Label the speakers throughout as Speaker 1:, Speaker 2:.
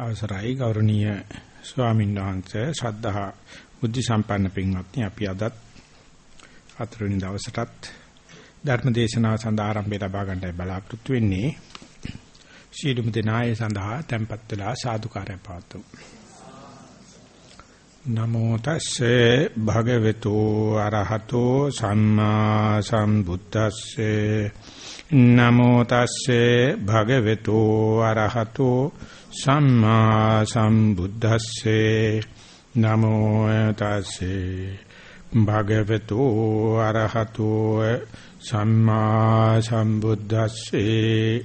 Speaker 1: අවසරයි ගෞරවනීය ස්වාමීන් වහන්සේ ශ්‍රද්ධා බුද්ධ සම්පන්න පින්වත්නි අපි අදත් හතරවෙනි දවසටත් ධර්ම දේශනාව සඳහා ආරම්භය ලබා ගන්නයි බලාපොරොත්තු වෙන්නේ. ශීලුම දෙනායේ සඳහා tempත් වෙලා සාදුකාරය පවතුමු. නමෝ තස්සේ භගවතු අරහතෝ සම්මා සම්බුද්දස්සේ නමෝ තස්සේ භගවතු අරහතෝ සම්මා සම්බුද්දස්සේ නමෝ තස්සේ භගවතු අරහතෝ සම්මා සම්බුද්දස්සේ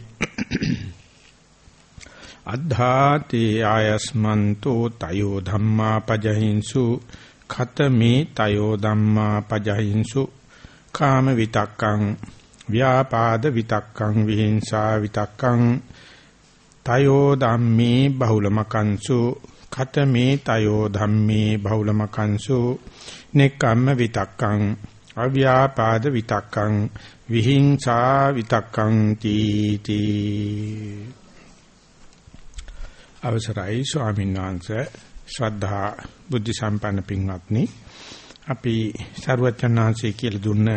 Speaker 1: අද්ධාති ආයස්මන්තෝ තයෝ ධම්මා පජහින්සු ඛතමේ තයෝ ධම්මා පජහින්සු කාම විතක්කං ව්‍යාපාද විතක්කං විහිංසා විතක්කං තයෝ ධම්මේ බහුලමකංසු ඛතමේ තයෝ ධම්මේ බහුලමකංසු නෙක්ඛම්ම විතක්කං අව්‍යාපාද විතක්කං විහිංසා විතක්කං තීති අවසරයි ස්වාමීන් වහන්සේ ශ්‍රද්ධා බුද්ධ සම්පන්න පින්වත්නි අපි ਸਰවචන්නාංශය කියලා දුන්න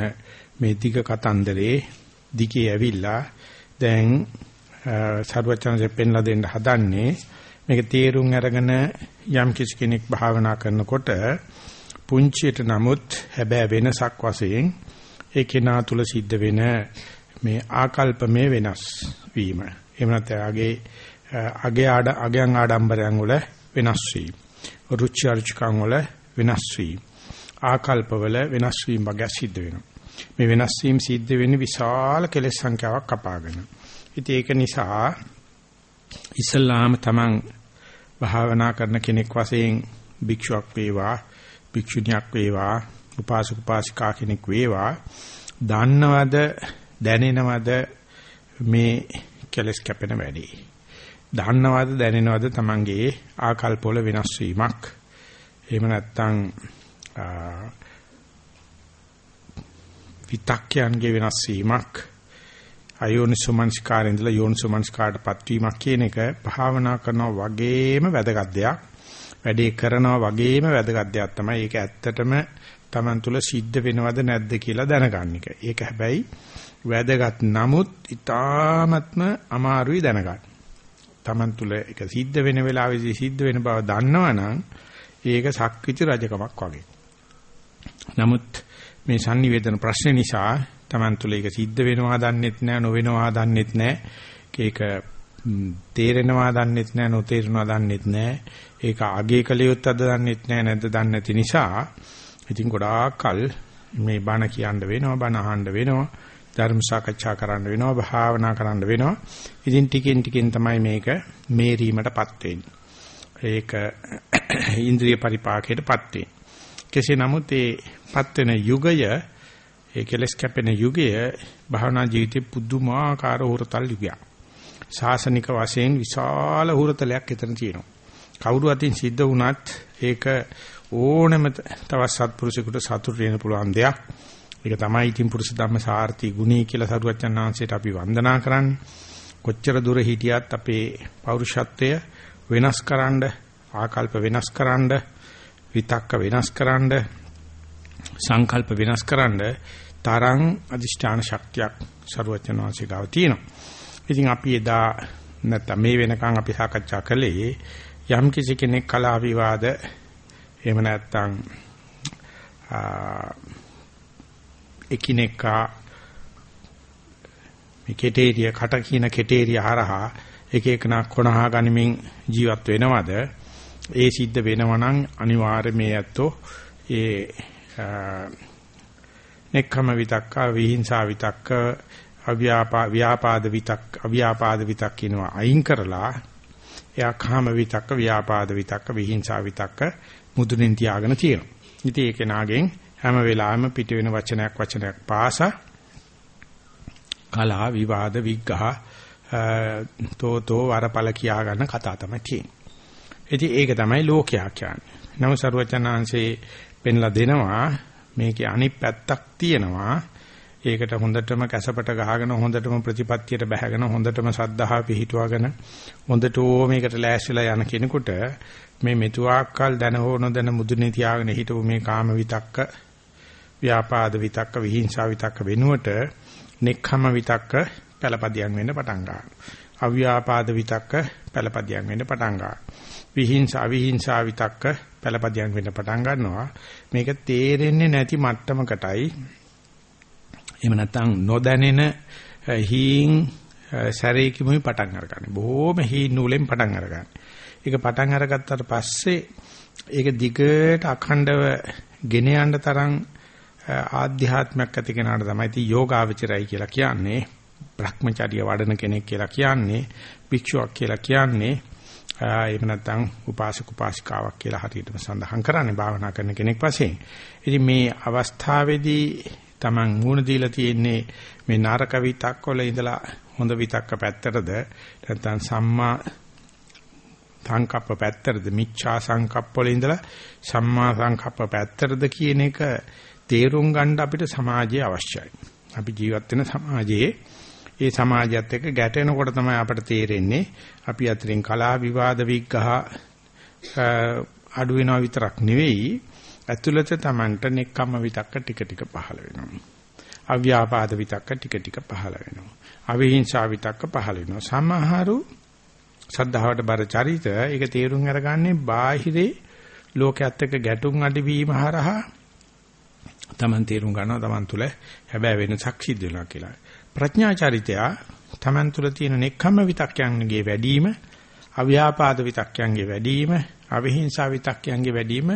Speaker 1: මේ දිග කතන්දරේ දිගේ ඇවිල්ලා දැන් සර්වචනසේ පෙන්ලා දෙන්න හදන්නේ මේක තේරුම් අරගෙන යම් කිසි කෙනෙක් භාවනා කරනකොට පුංචියට නමුත් හැබැයි වෙනසක් වශයෙන් ඒ කෙනා තුල සිද්ධ වෙන මේ ආකල්පමේ වෙනස් වීම. එහෙම නැත්නම් අගේ අගේ ආඩ අගයන් ආඩම්බරයන් වල වෙනස් වීම. රුචි අරුචිකම් වල වෙනස් වීම. ආකල්ප වල වෙනස් වීම වගේ සිද්ධ වෙනවා. මේ වෙනස් වීම සිද්ධ වෙන්නේ විශාල කෙලෙස් සංඛ්‍යාවක් කපාගෙන. ඉතින් ඒක නිසා ඉස්ලාම තමන් භාවනා කරන කෙනෙක් වශයෙන් භික්ෂුවක් වේවා භික්ෂුණියක් වේවා උපාසක උපාසිකා කෙනෙක් වේවා දන්නවද දැනෙනවද මේ කෙලස් කැපෙන වැඩි? දන්නවද දැනෙනවද තමන්ගේ ආකල්ප වල වෙනස් වීමක්? එහෙම නැත්නම් විතක්යන්ගේ වෙනස් වීමක්? අයෝනිසෝමනස්කාරයෙන් ඉඳලා යෝනිසෝමනස්කාරටපත් වීමක් කියන එක භාවනා කරනවා වගේම වැදගත් දෙයක්. වැඩේ කරනවා වගේම වැදගත් දෙයක් තමයි. ඒක ඇත්තටම Taman තුල සිද්ධ වෙනවද නැද්ද කියලා දැනගන්න එක. ඒක හැබැයි වැදගත් නමුත් ඊ타ත්ම අමාරුයි දැනගන්න. Taman තුල ඒක සිද්ධ වෙන වෙලාවෙදී සිද්ධ වෙන බව දන්නවනම් ඒක සක්විති රජකමක් වගේ. නමුත් මේ sannivedana ප්‍රශ්න නිසා Taman තුල ඒක සිද්ධ වෙනවා දන්නෙත් නැහැ නොවෙනවා දන්නෙත් නැහැ. ඒක තේරෙනවා දන්නෙත් නැහැ නොතේරෙනවා දන්නෙත් නැහැ. ඒක අගේ කලියොත් අද දන්නෙත් නැහැ නැද්ද දන්නේ නැති නිසා ඉතින් ගොඩාක් කල් මේ බණ කියන්න වෙනවා බණ අහන්න වෙනවා ධර්ම සාකච්ඡා කරන්න වෙනවා භාවනා කරන්න වෙනවා. ඉතින් ටිකෙන් ටිකෙන් තමයි මේක මේරීමටපත් වෙන්නේ. ඒක ඉන්ද්‍රිය පරිපාකයටපත් වෙන්නේ. කෙසේ නමුත් ඒපත් වෙන යුගය ඒ කෙලස් කැපෙන යුගය භාවනා ජීවිතේ පුදුමාකාර හොරතල් යුගයක්. ශාසනික වශයෙන් විශාල හොරතලයක් එතන තියෙනවා. කවුරු අතින් සිද්ධ වුණත් ඒක ඕනම තවත් සත්පුරුෂයෙකුට සතුට වෙන්න පුළුවන් දෙයක්. ඒක තමයි ඉතින් පුරුෂ ධම්ම සාර්ථි ගුණී කියලා සරුවච්චන් ආංශයට අපි වන්දනා කරන්නේ. කොච්චර දුර හිටියත් අපේ පෞරුෂත්වය වෙනස්කරනද ආකල්ප වෙනස්කරනද විතක්ක වෙනස්කරනද සංකල්ප වෙනස්කරනද තරං අදිෂ්ඨාන ශක්තියක් ਸਰවඥ වාසිය ගාව තියෙනවා. ඉතින් අපි එදා නැත්නම් මේ වෙනකන් අපි සාකච්ඡා කළේ යම් කිසි කෙනෙක් කලා විවාද එහෙම නැත්නම් එකිනෙකා මේ කෙටේරිය කට කියන කෙටේරිය හරහා එක එකනා කොනහා ගනිමින් ජීවත් වෙනවද ඒ සිද්ධ වෙනවා නම් අනිවාර්ය මේ ඇත්තෝ ඒ නෙක්ඛම විතක්ක විහිංසා විතක්ක අව්‍යාපා ව්‍යාපාද විතක් අව්‍යාපාද විතක් කියනවා අයින් කරලා එයා කාම විතක්ක ව්‍යාපාද විතක්ක විහිංසා විතක්ක මුදුනින් තියාගෙන තියෙනවා. ඉතින් ඒක නාගෙන් හැම වෙලාවෙම පිට වෙන වචනයක් වචනයක් පාසා කලා විවාද විග්ඝහ තෝතෝ වරපල කියා ගන්න කතා තමයි තියෙන්නේ. ඉතින් ඒක තමයි ලෝකයා කියන්නේ. නම සරුවචනාංශේ පෙන්ලා දෙනවා මේකේ අනිත් පැත්තක් තියෙනවා ඒකට හොඳටම කැසපට ගහගෙන හොඳටම ප්‍රතිපත්තියට බැහැගෙන හොඳටම සද්ධාහ පිහිටුවාගෙන හොඳට මේකට ලෑස්තිලා යන කෙනෙකුට මේ මෙතුආක්කල් දැන හෝ නොදැන මුදුනේ තියාගෙන හිටපු මේ කාම විතක්ක ව්‍යාපාද විතක්ක විහිංසාව විතක්ක වෙනුවට නෙක්ඛම විතක්ක පළපදියම් වෙන්න පටන් ගන්නවා. අව්‍යාපාද විතක්ක පළපදියම් වෙන්න පටන් ගන්නවා. විහිංසා විහිංසා විතක්ක පළපදියම් වෙන්න පටන් ගන්නවා. මේක තේරෙන්නේ නැති මට්ටමකටයි එහෙම නැත්නම් නොදැනෙන හීන් සැරේකිමුයි පටන් අරගන්නේ. බොහොම හීන් නූලෙන් පටන් අරගන්නේ. ඒක පටන් අරගත්තාට පස්සේ ඒක දිගට අඛණ්ඩව ගෙන යන්න තරම් ආධ්‍යාත්මයක් ඇති කෙනාට තමයි ඉතින් යෝගාවචරයි කියලා කියන්නේ. Brahmacharya වඩන කෙනෙක් කියලා කියන්නේ. භික්ෂුවක් කියලා කියන්නේ. එහෙම නැත්නම් උපාසක උපාසිකාවක් කියලා හරියටම සඳහන් කරන්නේ භාවනා කරන කෙනෙක් වශයෙන්. ඉතින් මේ අවස්ථාවේදී Taman මූණ දීලා තියෙන්නේ මේ නරක විතක් වල ඉඳලා හොඳ විතක්ක පැත්තටද නැත්නම් සම්මා සංකප්ප පැත්තටද මිච්ඡා සංකප්ප වල ඉඳලා සම්මා සංකප්ප පැත්තටද කියන එක තේරුම් ගන්න අපිට සමාජය අවශ්‍යයි. අපි ජීවත් වෙන සමාජයේ ඒ සමාජයත් එක්ක ගැටෙනකොට තමයි අපට තේරෙන්නේ අපි අතරින් කලා විවාද විග්ඝහ අඩු වෙනවා විතරක් නෙවෙයි ඇතුළත Tamanට නෙක්කම්ම විතක්ක ටික ටික පහළ වෙනවා. අව්‍යාපාද විතක්ක ටික ටික පහළ වෙනවා. අවිහිංසා විතක්ක පහළ වෙනවා. සමහරු සද්ධාවට බර චරිත ඒක තේරුම් අරගන්නේ බාහිරේ ලෝකයක් එක්ක ගැටුම් අඩවීම හරහා Taman තේරුම් ගන්නවා Taman තුල හැබැයි වෙනසක් සිද්ධ වෙනවා කියලා. ප්‍රඥා චරිතයා Taman තුල තියෙන නෙක්ඛම්ම විතක්යන්ගේ වැඩිම අව්‍යාපාද විතක්යන්ගේ වැඩිම අවිහිංසා විතක්යන්ගේ වැඩිම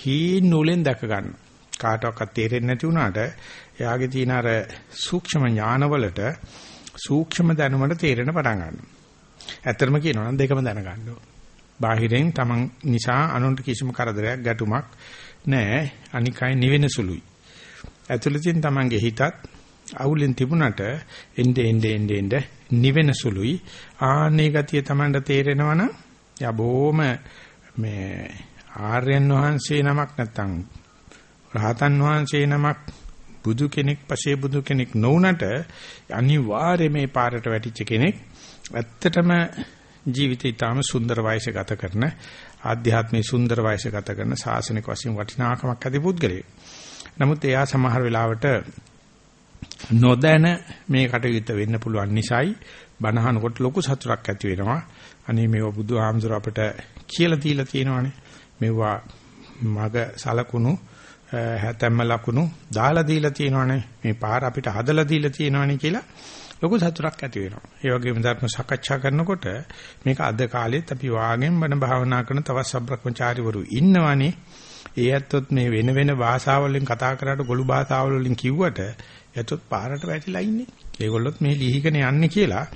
Speaker 1: හීන් නූලෙන් දැක ගන්න. කාටවත් තේරෙන්නේ නැති වුණාට එයාගේ තියෙන අර සූක්ෂම ඥානවලට සූක්ෂම දැනුමට තේරෙන පටන් ගන්නවා. ඇත්තටම කියනවා නම් දෙකම දැනගන්න ඕන. බාහිරෙන් Taman නිසා අනුන්ට කිසිම කරදරයක් ගැටුමක් නැහැ. අනිකයි නිවෙන සුළුයි. ඇතුළතින් Tamanගේ හිතත් අවුලෙන් තිබුණට එnde ende ende ende නිවෙන සුළුයි. ආන්නේ ගතිය Tamanට තේරෙනවනම් යා බොහොම මේ ආර්යයන් වහන්සේ නමක් නැත්තම් රහතන් වහන්සේ නමක් බුදු කෙනෙක් පසේ බුදු කෙනෙක් නොවුනට අනිවාර්යයෙන් මේ පාරට වැටිච්ච කෙනෙක් ඇත්තටම ජීවිතය ඊටාම සුන්දර වයස ගත කරන ආධ්‍යාත්මික සුන්දර වයස ගත කරන සාසනික වශයෙන් වටිනාකමක් ඇති පුද්ගලයෙක්. නමුත් එයා සමහර වෙලාවට නොදැන මේ කටයුත්ත වෙන්න පුළුවන් නිසායි බණහනකොට ලොකු සතුටක් ඇති වෙනවා. අනේ මේව බුදුහාමුදුර අපිට කියලා දීලා තියෙනවානේ. මේවා මග සලකුණු හැතැම්ම ලකුණු දාලා දීලා තියෙනවානේ. මේ පාර අපිට හදලා දීලා තියෙනවානේ කියලා ලොකු සතුටක් ඇති වෙනවා. ඒ වගේම ධර්ම සාකච්ඡා කරනකොට මේක අද කාලෙත් අපි වාගෙන් බණ භාවනා කරන තවත් සබ්‍රක්‍මචාරිවරු ඉන්නවනේ. ඒ ඇත්තොත් මේ වෙන වෙන භාෂාවලින් කතා කරාට ගොළු භාෂාවල වලින් කිව්වට එතොත් පාරට වැටිලා ඉන්නේ. ඒගොල්ලොත් මේ ලිහිගෙන යන්නේ කියලා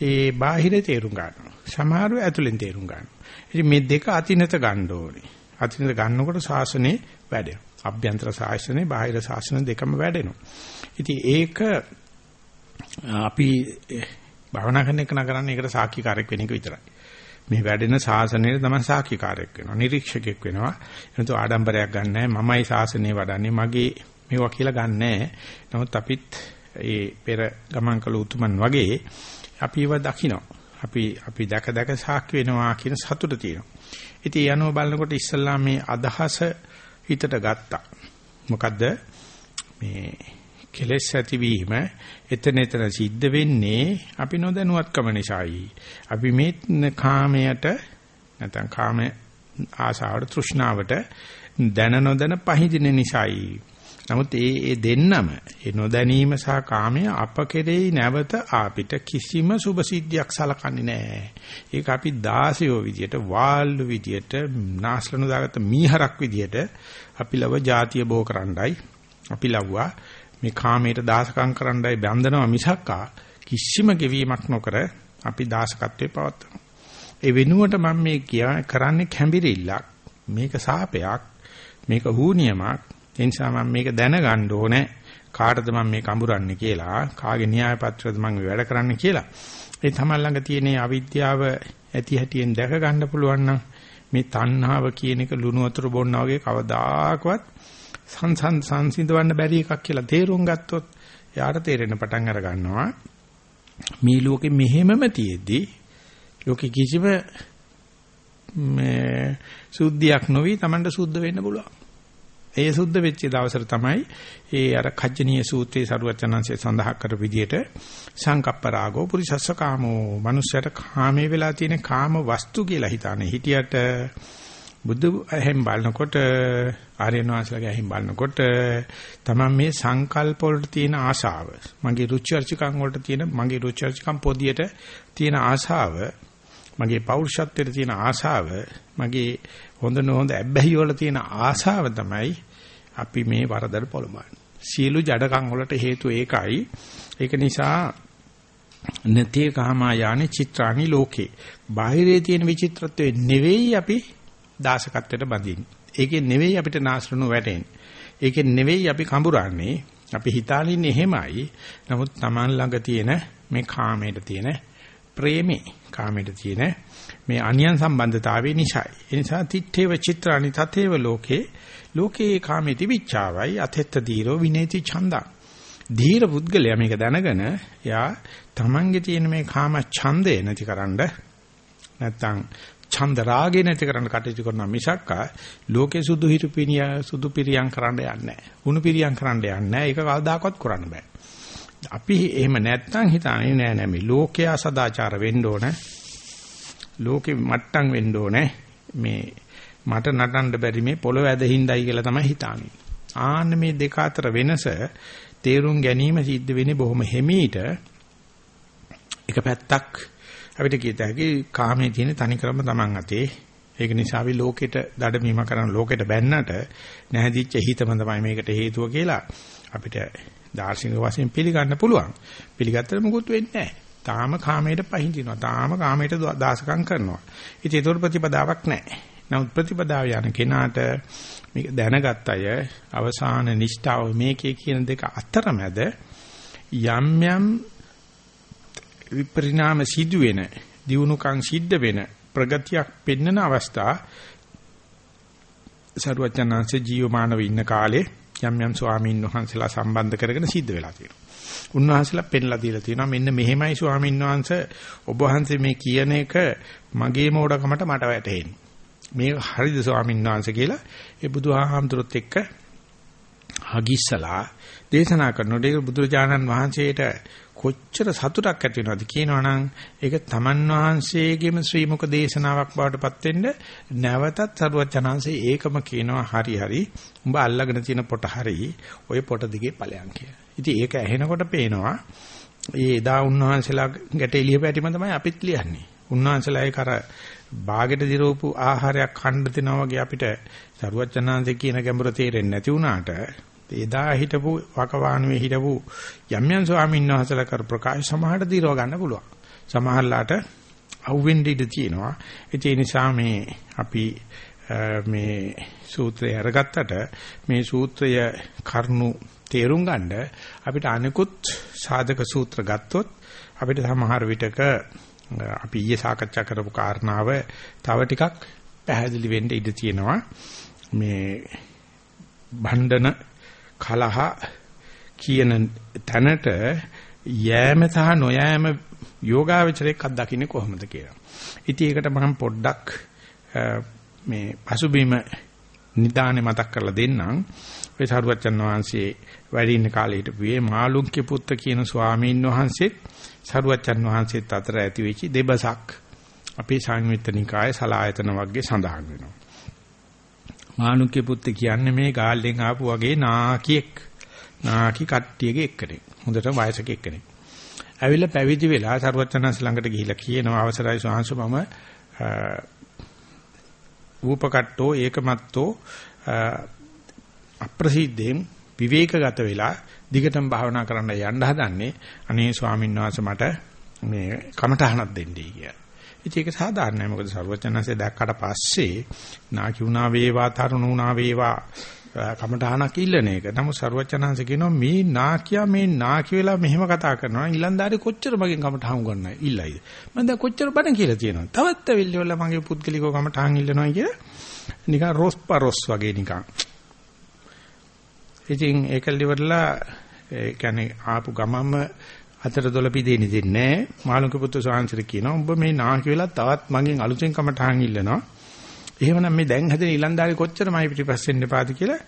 Speaker 1: ඒ බාහිර තේරුම් ගන්නවා. සමහරව ඇතුලෙන් තේරුම් ගන්නවා. ඉතින් මේ දෙක අතිනත ගන්න ඕනේ. අතිනත ගන්නකොට ශාසනේ වැඩෙනවා. අභ්‍යන්තර ශාසනේ බාහිර ශාසන දෙකම වැඩෙනවා. ඉතින් ඒක අපි භවනා කරන එක නගරන්නේ ඒකට සාක්ෂිකාරයක් වෙන එක විතරයි. මේ වැඩෙන ශාසනයේ තමයි සාක්ෂිකාරයක් වෙනවා. නිරීක්ෂකෙක් වෙනවා. එනතු ආඩම්බරයක් ගන්නෑ. මමයි ශාසනය වඩන්නේ. මගේ මේවා කියලා ගන්නෑ. නමුත් අපිත් ඒ පෙර ගමන් කළ උතුමන් වගේ අපි ඒවා දකිනවා. අපි අපි දැක දැක සාක්ෂි වෙනවා කියන සතුට තියෙනවා. ඉතින් යනෝ බලනකොට ඉස්සල්ලා මේ අදහස හිතට ගත්තා. මොකද්ද? මේ කෙලෙස් ඇතිවීම එතන එතන සිද්ධ වෙන්නේ අපි නොදැනුවත්කම නිසායි. අපි මේ කාමයට නැත්නම් කාම ආසාවට තෘෂ්ණාවට දැන නොදැන පහඳින නිසායි. නමුත් ඒ ඒ දෙන්නම ඒ නොදැනීම සහ කාමය අප කෙරෙහි නැවත අපිට කිසිම සුභ සිද්ධියක් සලකන්නේ නැහැ. ඒක අපි දාසයෝ විදියට, වාල්ලු විදියට, නාස්ලනු දාගත්ත මීහරක් විදියට අපි ලව જાතිය බෝ කරන්නයි අපි ලව්වා මේ කාමයට දාසකම් කරන්නයි බැඳනවා මිසක්කා කිසිම ගෙවීමක් නොකර අපි දාසකත්වේ පවත්වනවා. ඒ වෙනුවට මම මේ කරන්නේ කැඹිරිල්ලක්. මේක සාපයක්. මේක හූනියමක්. ඒ නිසා මම මේක දැනගන්න ඕනේ. කාටද මම මේ කඹරන්නේ කියලා, කාගේ න්‍යාය පත්‍රද මම වැඩ කරන්නේ කියලා. ඒ තමයි ළඟ තියෙන අවිද්‍යාව ඇති හැටියෙන් දැක ගන්න පුළුවන් නම් මේ තණ්හාව කියන එක ලුණු වතුර බොන්නා වගේ කවදාකවත් සංසන් සංසිඳවන්න බැරි එකක් කියලා තේරුම් ගත්තොත් යාට තේරෙන පටන් අර ගන්නවා මේ ලෝකෙ මෙහෙමම තියෙද්දි ලෝකෙ කිසිම මේ සුද්ධියක් නොවි Tamanට සුද්ධ වෙන්න පුළුවන්. ඒ සුද්ධ වෙච්ච දවසට තමයි ඒ අර කජ්ජනීය සූත්‍රයේ සරුවචනංශය සඳහන් කර විදිහට සංකප්ප රාගෝ පුරිසස්ස කාමෝ මනුස්සයට කාමේ වෙලා තියෙන කාම වස්තු කියලා හිතානේ. හිටියට බුදු එහෙන් බලනකොට ආර්යන වාසලගේ එහෙන් බලනකොට තමයි මේ සංකල්ප වලට තියෙන ආශාව මගේ රුචි අරුචිකම් වලට තියෙන මගේ රුචි අරුචිකම් පොදියට තියෙන ආශාව මගේ පෞරුෂත්වයට තියෙන ආශාව මගේ හොඳ නොහොඳ ඇබ්බැහි වල තියෙන ආශාව තමයි අපි මේ වරදට පොළඹවන්නේ. සියලු ජඩකම් වලට හේතුව ඒකයි. ඒක නිසා නතේ කහමා යಾನි චිත්‍රානි ලෝකේ. බාහිරේ තියෙන විචිත්‍රත්වය නෙවෙයි අපි දාසකත්වයට බඳින්නේ. ඒකේ නෙවෙයි අපිට නාස්රණු වැටෙන්නේ. ඒකේ නෙවෙයි අපි කඹරන්නේ. අපි හිතාලින්නේ එහෙමයි. නමුත් Taman ළඟ තියෙන මේ කාමයට තියෙන ප්‍රේමේ කාමයට තියෙන මේ අනියන් සම්බන්ධතාවය නිසායි. ඒ නිසා තිත්තේව චිත්‍රානි තතේව ලෝකේ ලෝකේ කාමේති විච්ඡාවයි අතෙත්ත දීරෝ විනේති ඡන්දං. ධීර පුද්ගලයා මේක දැනගෙන එයා තමන්ගේ තියෙන මේ කාම ඡන්දය නැතිකරන්න නැත්තම් ඡන්ද රාගේ නැති කරන්න කටයුතු කරන මිසක්ක ලෝකේ සුදු හිරු පිනිය සුදු පිරියම් කරන්න යන්නේ නැහැ. උණු පිරියම් කරන්න යන්නේ නැහැ. ඒක කවදාකවත් කරන්න බෑ. අපි එහෙම නැත්තම් හිතන්නේ නෑ නෑ මේ ලෝකයා සදාචාර වෙන්න ඕන. ලෝකෙ මට්ටම් වෙන්න ඕනේ. මේ මට නටන්න බැරි මේ පොළොව ඇදින්දයි කියලා තමයි හිතන්නේ. ආන්න මේ දෙක අතර වෙනස තේරුම් ගැනීම සිද්ධ වෙන්නේ බොහොම හිමීට. එක පැත්තක් අපිට කියත හැකි කාමයේ තියෙන තනිකරම Taman අතේ. ඒක නිසා අපි ලෝකෙට දඩමීම කරන ලෝකෙට බැන්නට නැහැදිච්ච හිතම තමයි මේකට හේතුව කියලා අපිට දාර්ශනික වශයෙන් පිළිගන්න පුළුවන්. පිළිගත්තට මොකුත් වෙන්නේ නැහැ. තාම කාමයට පහඳිනවා. තාම කාමයට දාසකම් කරනවා. ඉතින් ඒතර ප්‍රතිපදාවක් නැහැ. නමුත් ප්‍රතිපදාව යන කෙනාට මේක දැනගත් අය අවසාන නිෂ්ඨාව මේකේ කියන දෙක අතරමැද යම් යම් විපරිණාම සිදු වෙන දියුණුකම් සිද්ධ වෙන ප්‍රගතියක් පෙන්වන අවස්ථා සරුවචනාංශ ජීවමානව ඉන්න කාලේ යම් යම් ස්වාමීන් වහන්සේලා සම්බන්ධ කරගෙන සිද්ධ වෙලා තියෙනවා. උන්වහන්සේලා පෙන්ලා දීලා තියෙනවා මෙන්න මෙහෙමයි ස්වාමීන් වහන්සේ ඔබ වහන්සේ මේ කියන එක මගේ මෝඩකමට මට වැටහෙන්නේ. මේ හරිද ස්වාමීන් වහන්සේ කියලා ඒ බුදුහාමුදුරුත් එක්ක හගිස්සලා දේශනා කරනකොට ඒක බුදුරජාණන් වහන්සේට කොච්චර සතුටක් ඇති වෙනවද කියනවනම් ඒක තමන් වහන්සේගේම ශ්‍රී මුක දේශනාවක් බවට පත් වෙන්න නැවතත් සරුවචනාංශේ ඒකම කියනවා හරි හරි උඹ අල්ලගෙන තියෙන පොට හරි ওই පොට දිගේ ඵලයන් කියලා. ඉතින් ඒක ඇහෙනකොට පේනවා ඒ එදා උන්වහන්සේලා ගැට එළිය පැටිම තමයි අපිත් ලියන්නේ. උන්වහන්සේලා ඒක අර බාගෙට දිරවපු ආහාරයක් ඛණ්ඩ දෙනවා වගේ අපිට සරුවචනාංශේ කියන ගැඹුර තේරෙන්නේ නැති වුණාට එදා හිටපු වකවානුවේ හිටපු යම් යම් ස්වාමීන් වහන්සේලා කර ප්‍රකාශ සමහරට දිරව ගන්න පුළුවන්. සමහරලාට අවුෙන් ඉඳ තියෙනවා. ඒ නිසා මේ අපි මේ සූත්‍රය අරගත්තට මේ සූත්‍රය කරුණු තේරුම් ගන්න අපිට අනිකුත් සාධක සූත්‍ර ගත්තොත් අපිට සමහර විටක අපි ඊයේ සාකච්ඡා කරපු කාරණාව තව ටිකක් පැහැදිලි වෙන්න ඉඩ තියෙනවා මේ භණ්ඩන කලහ කියන තැනට යෑම සහ නොයෑම යෝගාවචරයක් අත්දකින්නේ කොහොමද කියලා. ඉතින් ඒකට මම පොඩ්ඩක් මේ පසුබිම නිදානේ මතක් කරලා දෙන්නම්. ඒ සරුවච්චන් වහන්සේ වැඩ ඉන්න කාලේ හිටපුවේ මාළුක්‍ය පුත්ත කියන ස්වාමීන් වහන්සේත් සරුවච්චන් වහන්සේත් අතර ඇති වෙච්ච දෙබසක් අපේ සංයුත්ත නිකායේ සලායතන වර්ගයේ සඳහන් වෙනවා. මානුක්‍ය පුත්ත කියන්නේ මේ ගාල්ලෙන් ආපු වගේ නාකියෙක්. නාකි කට්ටියගේ එක්කෙනෙක්. හොඳට වයසක එක්කෙනෙක්. ඇවිල්ලා පැවිදි වෙලා සරුවචනන්ස ළඟට ගිහිල්ලා කියනවා අවසරයි ස්වාංශ මම ූපකට්ටෝ ඒකමත්තෝ අප්‍රසිද්ධයෙන් විවේකගත වෙලා දිගටම භාවනා කරන්න යන්න හදන්නේ අනේ ස්වාමීන් වහන්සේ මට මේ කමටහනක් දෙන්නයි කියලා. ඉතින් ඒක සාධාරණයි මොකද සර්වචනන්සේ දැක්කට පස්සේ නාකි වුණා වේවා තරුණ වුණා වේවා කමඨහනක් ඉල්ලන එක. නමුත් සර්වචනන්සේ කියනවා මේ නාකියා මේ නාකි වෙලා මෙහෙම කතා කරනවා ඊලන්දාරි කොච්චර මගෙන් කමඨහන් ගන්නයි ඉල්ලයිද. මම දැන් කොච්චර බණ කියලා තියෙනවා. තවත් ඇවිල්ලා මගේ පුද්ගලිකව කමඨහන් ඉල්ලනවා කිය නිකන් රොස්පරොස් වගේ නිකන්. ඉතින් ඒක liverලා ඒ කියන්නේ ආපු ගමම අතර දොළ පිදෙන්නේ දෙන්නේ නැහැ. මාළුක පුත්තු සාංශර කියනවා උඹ මේ නාකි වෙලා තවත් මගෙන් අලුතෙන් කමටහන් ඉල්ලනවා. එහෙමනම් මේ දැන් හැදෙන ඊලන්දාරි කොච්චරමයි පිටිපස්සෙන් ඉපාද කියලා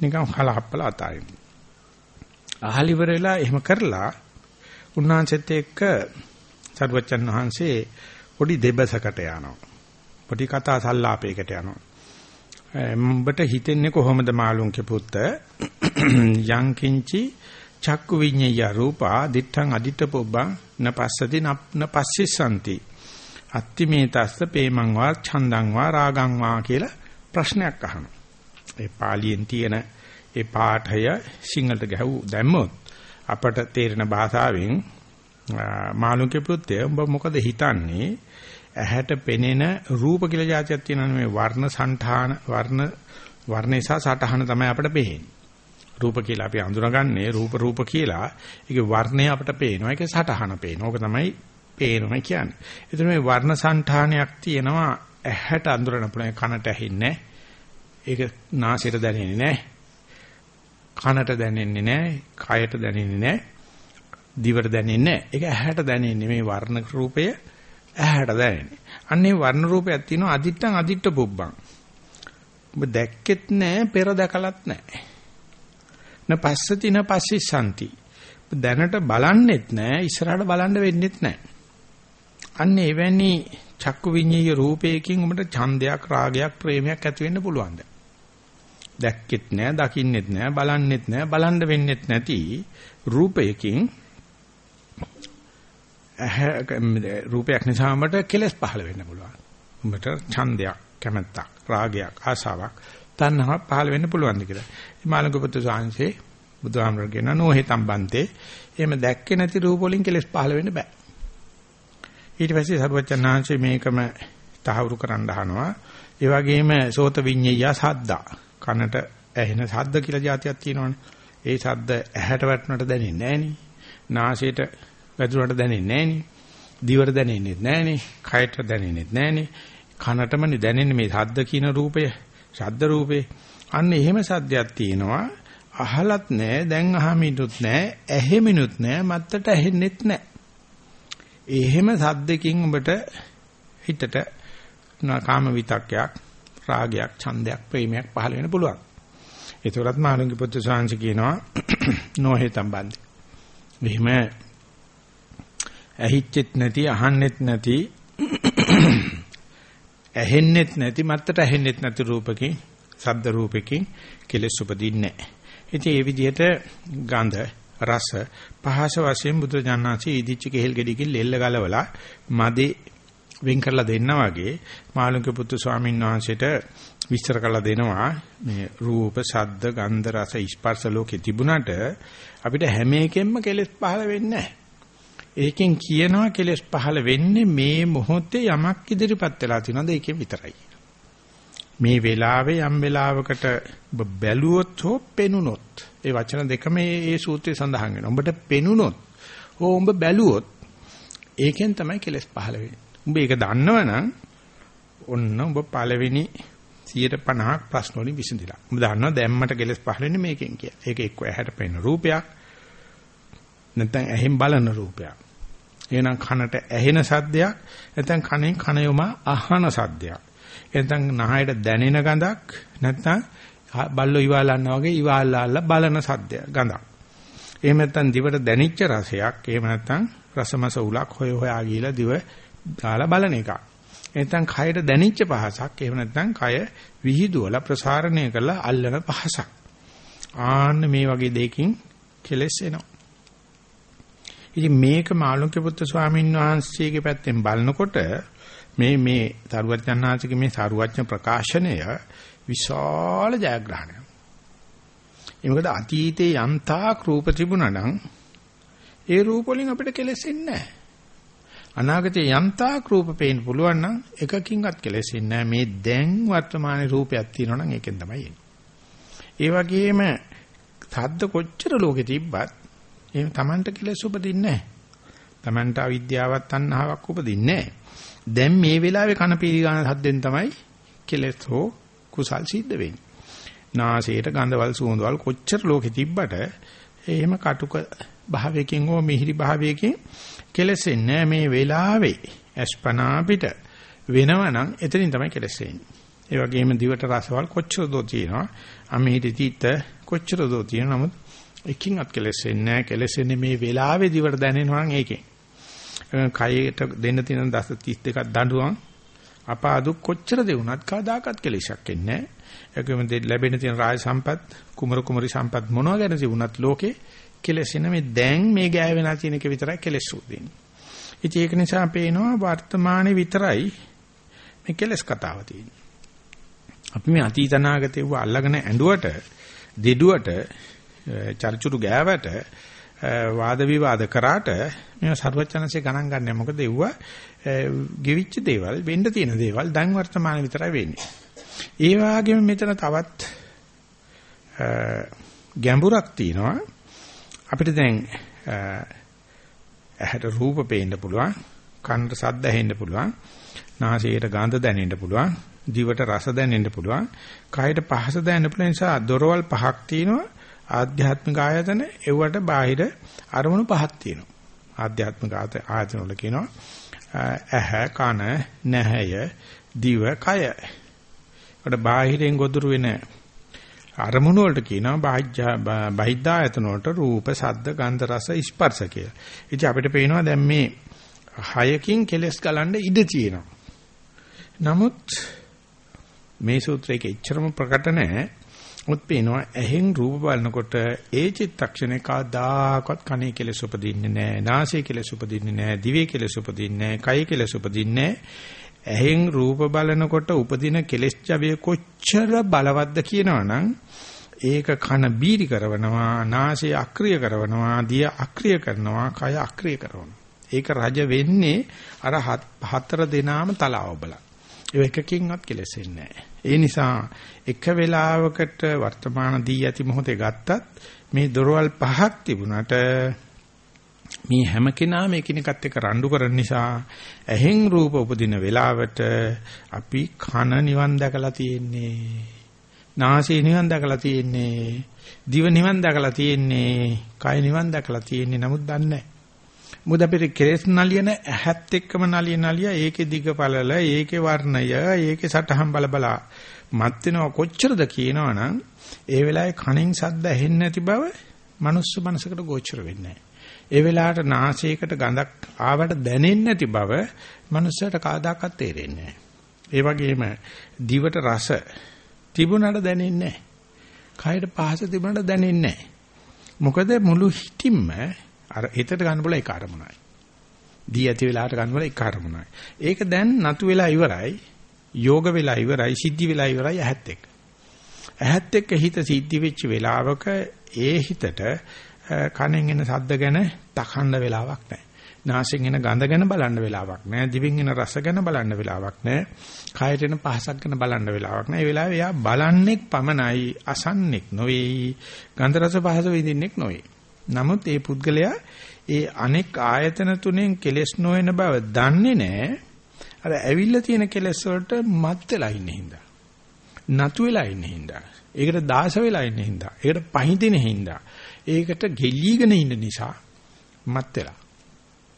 Speaker 1: නිකන් හලහප්පල අතාරින්න. අහලි ඉවර වෙලා එහෙම කරලා උන්වහන්සේත් එක්ක සරුවච්චන් වහන්සේ පොඩි දෙබසකට යනවා. පොඩි කතා සල්ලාපයකට යනවා. උඹට හිතෙන්නේ කොහොමද මාළුන්ගේ පුත්ත? යං කිංචි චක්කු විඤ්ඤය රූපා දිත්තං අදිට පොබ්බං නපස්සති නපස්සිසanti. අත්ති මේ තස්ස පේමං වා ඡන්දං වා රාගං වා කියලා ප්‍රශ්නයක් අහනවා. ඒ පාලියෙන් තියෙන ඒ පාඨය සිංහලට ගැහුව දැම්මොත් අපට තේරෙන භාෂාවෙන් මාළුන්ගේ පුත්ය උඹ මොකද හිතන්නේ ඇහැට පෙනෙන රූප කියලා જાතියක් තියෙනවනේ මේ වර්ණ సంతාන වර්ණ වර්ණේ සහ සටහන තමයි අපිට පේන්නේ. රූප කියලා අපි අඳුනගන්නේ රූප රූප කියලා. ඒකේ වර්ණය අපිට පේනවා. ඒකේ සටහන පේනවා. ඕක තමයි පේනවා කියන්නේ. ඒතර මේ වර්ණ సంతානයක් තියෙනවා ඇහැට අඳුරන පුළුවන් කනට ඇහෙන්නේ ඒක නාසයට දැනෙන්නේ නැහැ. කනට දැනෙන්නේ නැහැ. කයට දැනෙන්නේ නැහැ. දිවට දැනෙන්නේ නැහැ. ඒක ඇහැට දැනෙන්නේ මේ වර්ණ රූපය ඇහැට දැනෙන්නේ. අන්නේ වර්ණ රූපයක් තියෙනවා අදිත්තං අදිත්ත පුබ්බං. ඔබ දැක්කෙත් නැහැ පෙර දැකලත් නැහැ. න පස්සති න පස්සි සම්ති. දැනට බලන්නෙත් නැහැ ඉස්සරහට බලන්න වෙන්නෙත් නැහැ. අන්න එවැනි චක්කු විඤ්ඤාය රූපයකින් උඹට ඡන්දයක් රාගයක් ප්‍රේමයක් ඇති වෙන්න පුළුවන්ද? දැක්කෙත් නෑ, දකින්නෙත් නෑ, බලන්නෙත් නෑ, බලන්න වෙන්නෙත් නැති රූපයකින් රූපයක් නිසා උඹට කෙලස් පහළ වෙන්න පුළුවන්. උඹට ඡන්දයක්, කැමැත්තක්, රාගයක්, ආසාවක්, තණ්හාවක් පහළ වෙන්න පුළුවන්ද කියලා. හිමාලක පුත්‍ර සාංශේ බුදුහාමරගෙන නොහෙතම් බන්තේ එහෙම දැක්කේ නැති රූප වලින් කෙලස් පහළ වෙන්න බෑ. ඊට පස්සේ සරුවචනාංශේ මේකම තහවුරු කරන්න අහනවා. ඒ වගේම සෝත විඤ්ඤය සද්දා කනට ඇහෙන සද්ද කියලා જાතියක් තියෙනවනේ. ඒ සද්ද ඇහැට වැටුණට දැනෙන්නේ නැහෙනි. නාසයට වැදුනට දැනෙන්නේ නැහෙනි. දිවට දැනෙන්නේ නැහෙනි. කයට දැනෙන්නේ නැහෙනි. කනටමනේ දැනෙන්නේ මේ සද්ද කියන රූපය. ශබ්ද රූපේ. අන්න එහෙම සද්දයක් තියෙනවා. අහලත් නැහැ, දැන් අහමිනුත් නැහැ, ඇහෙමිනුත් නැහැ, මත්තට ඇහෙන්නෙත් නැහැ. එහෙම සද්දකින් ඔබට හිතට කාම විතක්යක්, රාගයක්, ඡන්දයක්, ප්‍රේමයක් පහළ වෙන්න පුළුවන්. ඒතරත් මාළුන්ගේ පුත්‍ර සාංශ කියනවා නොහෙතම් බන්දි. මෙහිම ඇහිච්චෙත් නැති, අහන්නෙත් නැති, ඇහෙන්නෙත් නැති, මත්තට ඇහෙන්නෙත් නැති රූපකින්, ශබ්ද රූපකින් කෙලෙස් උපදින්නේ නැහැ. ඉතින් මේ විදිහට ගඳ රස පහස වශයෙන් බුදු ජානනාචි ඉදිච්ච කෙහෙල් ගෙඩියකින් ලෙල්ල ගලවලා මදේ වෙන් කරලා දෙන්නා වගේ මාළුන්ගේ පුත්තු ස්වාමීන් වහන්සේට විස්තර කරලා දෙනවා මේ රූප ශබ්ද ගන්ධ රස ස්පර්ශ ලෝකේ තිබුණාට අපිට හැම එකෙම කෙලෙස් පහළ වෙන්නේ ඒකෙන් කියනවා කෙලෙස් පහළ වෙන්නේ මේ මොහොතේ යමක් ඉදිරිපත් වෙලා තියෙනවද ඒකෙන් විතරයි මේ වෙලාවේ යම් වෙලාවකට බැලුවොත් හෝ පෙනුනොත් ඒ වචන දෙකම මේ සූත්‍රයේ සඳහන් වෙනවා. උඹට පෙනුනොත් හෝ උඹ බැලුවොත් ඒකෙන් තමයි කෙලස් පහළ වෙන්නේ. උඹ ඒක දන්නවනම් ඔන්න උඹ පළවෙනි 150ක් ප්‍රශ්න වලින් විසඳිලා. උඹ දන්නවා දැම්මට කෙලස් පහළ වෙන්නේ මේකෙන් කියලා. ඒක එක්ක ඇහැට පෙනෙන රූපයක් නැත්නම් ඇහෙන් බලන රූපයක්. එහෙනම් කනට ඇහෙන සද්දයක් නැත්නම් කනෙන් කන යොම අහන සද්දයක්. එතෙන් නහයට දැනෙන ගඳක් නැත්නම් බල්ලෝ ඉවාලන්නා වගේ ඉවාලාලා බලන සද්දය ගඳක්. එහෙම නැත්නම් දිවට දැනිච්ච රසයක් එහෙම නැත්නම් රසමස උලක් හොය හොයා ගිහලා දිව දාලා බලන එකක්. නැත්නම් කයට දැනිච්ච පහසක් එහෙම නැත්නම් කය විහිදුවලා ප්‍රසාරණය කරලා අල්ලන පහසක්. ආන්න මේ වගේ දෙයකින් කෙලස් එනවා. ඉතින් මේක මාළුක්‍ය පුත්තු ස්වාමීන් වහන්සේගේ පැත්තෙන් බලනකොට මේ මේ සරුවඥාන්සේගේ මේ සරුවඥ ප්‍රකාශනය විශාල ජයග්‍රහණයක්. ඒ මොකද අතීතේ යන්තා රූප තිබුණා නම් ඒ රූප වලින් අපිට කෙලෙසෙන්නේ නැහැ. අනාගතේ යන්තා රූප පේන්න පුළුවන් නම් එකකින්වත් කෙලෙසෙන්නේ නැහැ. මේ දැන් වර්තමානයේ රූපයක් තියෙනවා නම් ඒකෙන් තමයි එන්නේ. ඒ වගේම සද්ද කොච්චර ලෝකෙ තිබ්බත් එහෙම Tamanට කෙලෙස් උපදින්නේ නැහැ. Tamanට අවිද්‍යාවක් තණ්හාවක් උපදින්නේ නැහැ. දැන් මේ වෙලාවේ කන පීරි ගන්න හද්දෙන් තමයි කෙලෙස් හෝ කුසල් සිද්ධ වෙන්නේ. නාසයට ගඳවල් සුවඳවල් කොච්චර ලෝකෙ තිබ්බට එහෙම කටුක භාවයකින් හෝ මිහිරි භාවයකින් කෙලසෙන්නේ මේ වෙලාවේ අස්පනා පිට වෙනවනම් එතනින් තමයි කෙලසෙන්නේ. ඒ වගේම දිවට රසවල් කොච්චර දෝ තියෙනවා. අමිහිරි තීත කොච්චර දෝ තියෙනවා. නමුත් එකින්වත් කෙලසෙන්නේ නැහැ. කෙලසෙන්නේ මේ වෙලාවේ දිවට දැනෙනවා නම් ඒකෙන්. කයට දෙන්න තියෙන දස 32ක් දඬුවම් අපාදු කොච්චර දෙවුණත් කවදාකවත් කෙලෙසක් එන්නේ නැහැ. ඒකෙම ලැබෙන තියෙන රාජ සම්පත්, කුමරු කුමරි සම්පත් මොනවා ගැන තිබුණත් ලෝකේ කෙලෙසෙන මේ දැන් මේ ගෑවෙනා තියෙන එක විතරයි කෙලෙස් උදින්නේ. ඉතින් ඒක නිසා පේනවා වර්තමානයේ විතරයි මේ කෙලස් කතාව තියෙන්නේ. අපි මේ අතීත අනාගතේ වුව අල්ලගෙන ඇඬුවට, දෙඩුවට, චර්චුරු ගෑවට, වාද විවාද කරාට මේව ਸਰවචනසේ ගණන් ගන්නෑ. මොකද ඒව ගෙවිච්ච දේවල්, වෙන්න තියෙන දේවල් දැන් වර්තමාන විතරයි වෙන්නේ. ඒ වගේම මෙතන තවත් ගැඹුරක් තියෙනවා. අපිට දැන් ඇහැට රූප පේන්න පුළුවන්, කනට ශබ්ද ඇහෙන්න පුළුවන්, නාසයට ගඳ දැනෙන්න පුළුවන්, දිවට රස දැනෙන්න පුළුවන්, කයට පහස දැනෙන්න පුළුවන් නිසා දොරවල් පහක් තියෙනවා. ආධ්‍යාත්මික ආයතන එව්වට බාහිර අරමුණු පහක් තියෙනවා. ආධ්‍යාත්මික ආයතන වල කියනවා ඇහ, කන, නැහැය, දිව, කය. ඒකට බාහිරෙන් ගොදුරු වෙන අරමුණු වලට කියනවා බාහිද්ද ආයතන වලට රූප, ශබ්ද, ගන්ධ, රස, ස්පර්ශ කියලා. ඉතින් අපිට පේනවා දැන් මේ හයකින් කෙලස් ගලන්න ඉඩ තියෙනවා. නමුත් මේ සූත්‍රයක එච්චරම ප්‍රකට නැහැ. මුත් පේනවා ඇහෙන් රූප බලනකොට ඒ චිත්තක්ෂණේ කවදාකවත් කනේ කෙලෙස උපදින්නේ නැහැ නාසයේ කෙලෙස උපදින්නේ නැහැ දිවේ කෙලෙස උපදින්නේ නැහැ කයේ කෙලෙස උපදින්නේ ඇහෙන් රූප බලනකොට උපදින කෙලෙස් ජවය කොච්චර බලවත්ද කියනවනම් ඒක කන බීරි කරනවා නාසය අක්‍රිය කරනවා දිය අක්‍රිය කරනවා කය අක්‍රිය කරනවා. ඒක රජ වෙන්නේ අර හතර දෙනාම තලාව බල ඒ එකකින්වත් කෙලෙසෙන්නේ නැහැ. ඒ නිසා එක වෙලාවකට වර්තමාන දී ඇති මොහොතේ ගත්තත් මේ දොරවල් පහක් තිබුණාට මේ හැම කෙනාම එකිනෙකත් එක්ක රණ්ඩු කරන නිසා ඇහෙන් රූප උපදින වෙලාවට අපි කන නිවන් දැකලා තියෙන්නේ නාසය නිවන් දැකලා තියෙන්නේ දිව නිවන් දැකලා තියෙන්නේ කය නිවන් දැකලා තියෙන්නේ නමුත් දන්නේ නැහැ. මොකද අපිට කෙලෙස් නලියන ඇහත් එක්කම නලිය නලිය ඒකේ දිග පළල ඒකේ වර්ණය ඒකේ සටහන් බල බලා මත් වෙනව කොච්චරද කියනවනම් ඒ වෙලාවේ කණෙන් සද්ද ඇහෙන්නේ නැති බව මනුස්ස මනසකට ගෝචර වෙන්නේ ඒ වෙලාවට නාසයකට ගඳක් ආවට දැනෙන්නේ නැති බව මනුස්සයට කාදාකත් තේරෙන්නේ ඒ වගේම දිවට රස තිබුණාට දැනෙන්නේ නැහැ. කයට පහස තිබුණාට දැනෙන්නේ මොකද මුළු හිතින්ම අර හිතට ගන්න බල ඒක අරමුණයි. දී ඇති වෙලාවට ගන්න බල ඒක අරමුණයි. ඒක දැන් නතු වෙලා ඉවරයි. යෝග වෙලා ඉවරයි. සිද්ධි වෙලා ඉවරයි ඇහත් එක්ක. ඇහත් එක්ක හිත සිද්ධි වෙච්ච වෙලාවක ඒ හිතට කනෙන් එන ශබ්ද ගැන තකන්න වෙලාවක් නැහැ. නාසයෙන් එන ගඳ ගැන බලන්න වෙලාවක් නැහැ. දිවෙන් එන රස ගැන බලන්න වෙලාවක් නැහැ. කයට එන පහසක් ගැන බලන්න වෙලාවක් නැහැ. ඒ වෙලාවේ එයා බලන්නෙක් පමණයි අසන්නෙක් නොවේ. ගන්ධ රස පහස විඳින්නෙක් නොවේ. නමුත් ඒ පුද්ගලයා ඒ අනෙක් ආයතන තුනෙන් කෙලෙස් නොවන බව දන්නේ නැහැ. අර ඇවිල්ලා තියෙන කෙලෙස් වලට මත් වෙලා ඉන්න හින්දා. නතු වෙලා ඉන්න හින්දා. ඒකට දාස වෙලා ඉන්න හින්දා. ඒකට පහඳින හින්දා. ඒකට ගෙලීගෙන ඉන්න නිසා මත් වෙලා.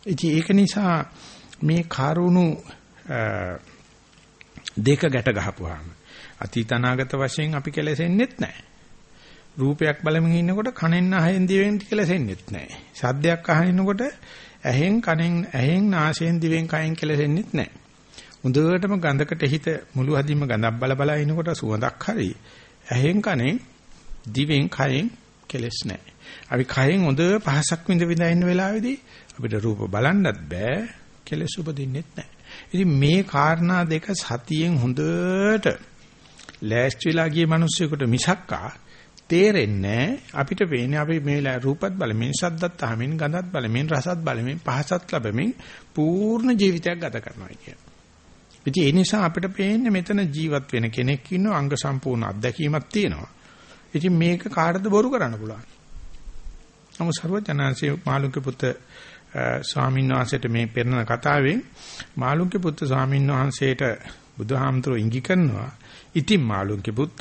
Speaker 1: ඉතින් ඒක නිසා මේ කරුණු දෙක ගැට ගහපුවාම අතීත අනාගත වශයෙන් අපි කෙලෙසෙන්නෙත් නැහැ. රූපයක් බලමින් ඉන්නකොට කනෙන් අහෙන් දිවෙන් කෙලසෙන්නෙත් නැහැ. ශබ්දයක් අහනකොට ඇහෙන් කනෙන් ඇහෙන් නාසයෙන් දිවෙන් කයෙන් කෙලසෙන්නෙත් නැහැ. හොඳටම ගඳකට හිත මුළු හදින්ම ගඳක් බල බල ඉනකොට සුවඳක් හරි ඇහෙන් කනෙන් දිවෙන් කයෙන් කෙලස් නැහැ. අපි කයෙන් හොඳ පහසක් විඳ විඳ ඉන්න වෙලාවේදී අපිට රූප බලන්නත් බෑ කෙලස් උපදින්නෙත් නැහැ. ඉතින් මේ කාරණා දෙක සතියෙන් හොඳට ලෑස්තිලා ගිය මිනිස්සුෙකුට මිසක්කා තේරෙන්නේ අපිට පේන්නේ අපි මේ රූපත් බලමින් ශබ්දත් අහමින් ගඳත් බලමින් රසත් බලමින් පහසත් ලැබෙමින් පූර්ණ ජීවිතයක් ගත කරනවා කියන්නේ. ඉතින් ඒ නිසා අපිට පේන්නේ මෙතන ජීවත් වෙන කෙනෙක් ඉන්නව අංග සම්පූර්ණ අත්දැකීමක් තියෙනවා. ඉතින් මේක කාටද බොරු කරන්න පුළුවන්. නමුත් සර්වඥාන්සේ මාළුක්‍ය පුත් ස්වාමීන් වහන්සේට මේ පෙරණ කතාවෙන් මාළුක්‍ය පුත් ස්වාමීන් වහන්සේට බුදුහාමුදුරුවෝ ඉඟි කරනවා. ඉතින් මාළුක්‍ය පුත්